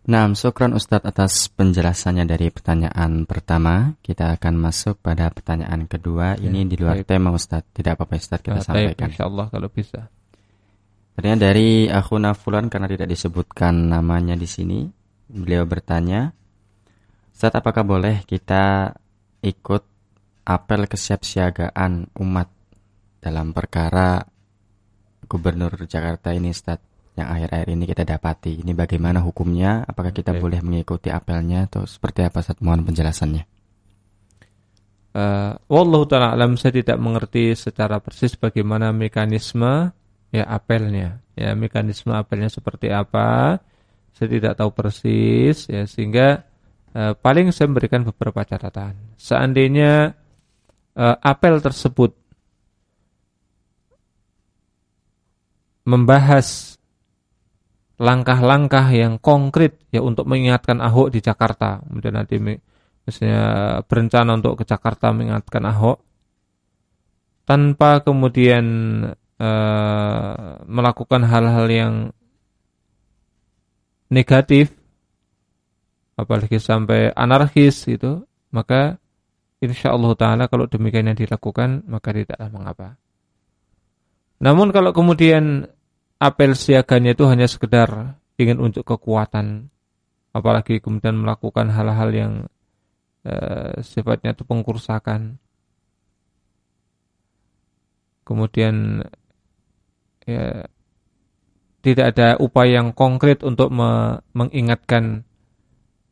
S2: Nah, syukran Ustadz atas penjelasannya dari pertanyaan pertama. Kita akan masuk pada pertanyaan kedua. Ya, Ini di luar baik. tema Ustadz. Tidak apa-apa Ustadz kita ya, sampaikan.
S1: Insya Allah kalau bisa.
S2: Pertanyaan dari Akhuna Fulan karena tidak disebutkan namanya di sini. Beliau bertanya, Ustadz apakah boleh kita ikut apel kesiapsiagaan umat dalam perkara Gubernur Jakarta ini Ustadz? yang akhir-akhir ini kita dapati. Ini bagaimana hukumnya? Apakah kita okay. boleh mengikuti apelnya atau seperti apa saat mohon penjelasannya?
S1: Uh, Wallahu taala alam saya tidak mengerti secara persis bagaimana mekanisme ya apelnya. Ya mekanisme apelnya seperti apa? Saya tidak tahu persis ya sehingga uh, paling saya memberikan beberapa catatan. Seandainya uh, apel tersebut membahas langkah-langkah yang konkret ya untuk mengingatkan Ahok di Jakarta. Kemudian nanti misalnya berencana untuk ke Jakarta mengingatkan Ahok tanpa kemudian uh, melakukan hal-hal yang negatif apalagi sampai anarkis itu maka insya Allah taala kalau demikian yang dilakukan maka tidaklah mengapa. Namun kalau kemudian apel siaganya itu hanya sekedar ingin untuk kekuatan apalagi kemudian melakukan hal-hal yang uh, sifatnya itu pengkursakan kemudian ya tidak ada upaya yang konkret untuk me mengingatkan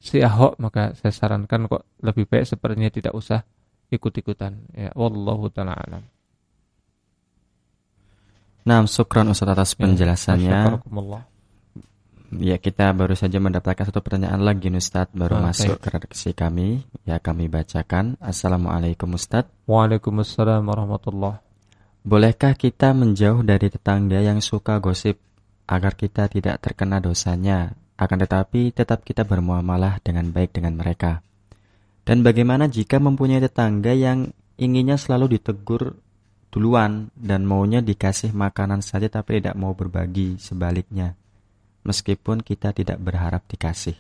S1: si Ahok maka saya sarankan kok lebih baik sepertinya tidak usah ikut-ikutan ya wallahu taala alam
S2: Nah, syukran Ustaz atas ya, penjelasannya. Ya, kita baru saja mendapatkan satu pertanyaan lagi Ustaz baru oh, masuk baik. ke redaksi kami. Ya, kami bacakan. Assalamualaikum Ustaz.
S1: Waalaikumsalam warahmatullah.
S2: Bolehkah kita menjauh dari tetangga yang suka gosip agar kita tidak terkena dosanya, akan tetapi tetap kita bermuamalah dengan baik dengan mereka? Dan bagaimana jika mempunyai tetangga yang inginnya selalu ditegur duluan dan maunya dikasih makanan saja tapi tidak mau berbagi sebaliknya meskipun kita tidak berharap dikasih?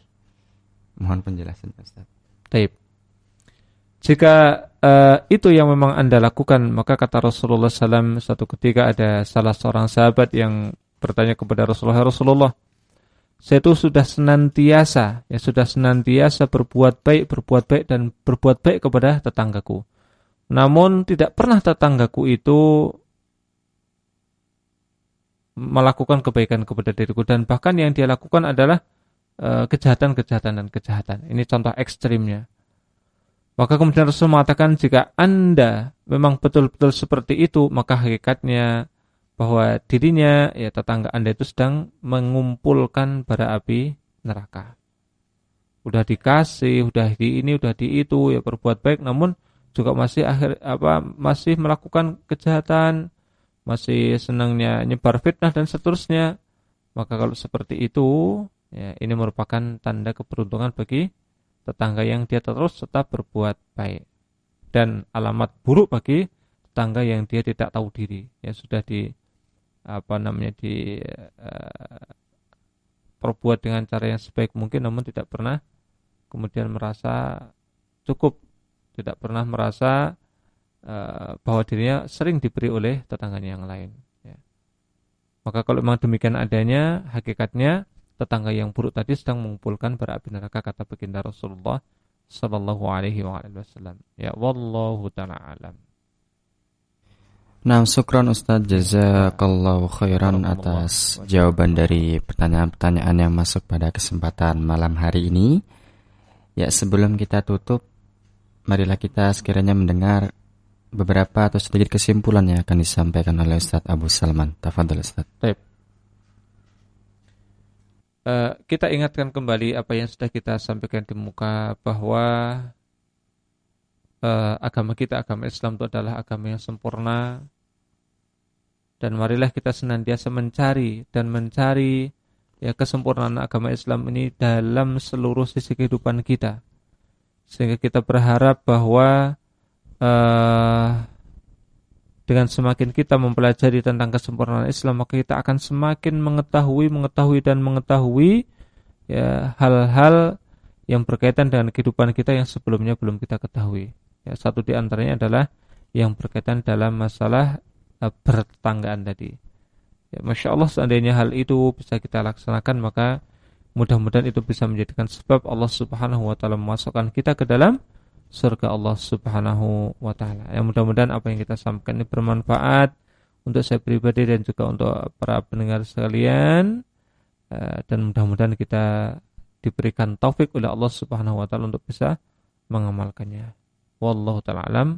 S2: Mohon penjelasan Ustaz.
S1: Taib jika uh, itu yang memang anda lakukan maka kata Rasulullah SAW satu ketika ada salah seorang sahabat yang bertanya kepada Rasulullah Rasulullah saya itu sudah senantiasa ya sudah senantiasa berbuat baik berbuat baik dan berbuat baik kepada tetanggaku namun tidak pernah tetanggaku itu melakukan kebaikan kepada diriku dan bahkan yang dia lakukan adalah eh, kejahatan-kejahatan dan kejahatan. Ini contoh ekstrimnya. Maka kemudian Rasul mengatakan jika Anda memang betul-betul seperti itu, maka hakikatnya bahwa dirinya ya tetangga Anda itu sedang mengumpulkan bara api neraka. Udah dikasih, udah di ini, udah di itu ya berbuat baik namun juga masih akhir apa masih melakukan kejahatan, masih senangnya nyebar fitnah dan seterusnya, maka kalau seperti itu, ya ini merupakan tanda keberuntungan bagi tetangga yang dia terus tetap berbuat baik. Dan alamat buruk bagi tetangga yang dia tidak tahu diri, ya sudah di apa namanya di uh, perbuat dengan cara yang sebaik mungkin namun tidak pernah kemudian merasa cukup, tidak pernah merasa Eh, bahwa dirinya sering diberi oleh tetangganya yang lain. Ya. Maka kalau memang demikian adanya, hakikatnya tetangga yang buruk tadi sedang mengumpulkan bara api neraka kata baginda Rasulullah Sallallahu Alaihi Wasallam. Ya, wallahu taala alam.
S2: Nah, syukran Ustaz Jazakallahu khairan atas jawaban dari pertanyaan-pertanyaan yang masuk pada kesempatan malam hari ini. Ya, sebelum kita tutup, marilah kita sekiranya mendengar beberapa atau sedikit kesimpulan yang akan disampaikan oleh Ustadz Abu Salman. Tafadhol Ustadz. Baik.
S1: Uh, kita ingatkan kembali apa yang sudah kita sampaikan di muka bahwa uh, agama kita, agama Islam itu adalah agama yang sempurna. Dan marilah kita senantiasa mencari dan mencari ya kesempurnaan agama Islam ini dalam seluruh sisi kehidupan kita. Sehingga kita berharap bahwa uh, dengan semakin kita mempelajari tentang kesempurnaan Islam maka kita akan semakin mengetahui mengetahui dan mengetahui ya hal-hal yang berkaitan dengan kehidupan kita yang sebelumnya belum kita ketahui. Ya, satu di antaranya adalah yang berkaitan dalam masalah uh, bertetanggaan tadi. Ya, Masya Allah seandainya hal itu bisa kita laksanakan maka mudah-mudahan itu bisa menjadikan sebab Allah Subhanahu Wa Taala memasukkan kita ke dalam surga Allah Subhanahu wa taala. Yang mudah-mudahan apa yang kita sampaikan ini bermanfaat untuk saya pribadi dan juga untuk para pendengar sekalian eh, dan mudah-mudahan kita diberikan taufik oleh Allah Subhanahu wa taala untuk bisa mengamalkannya. Wallahu taala alam.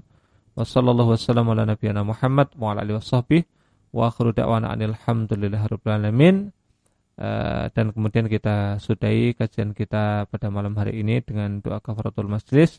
S1: Wassallallahu wasallam ala nabiyyina Muhammad wa ala alihi washabbihi wa akhiru da'wana alhamdulillahirabbil alamin. Uh, dan kemudian kita sudahi kajian kita pada malam hari ini dengan doa kafaratul majlis.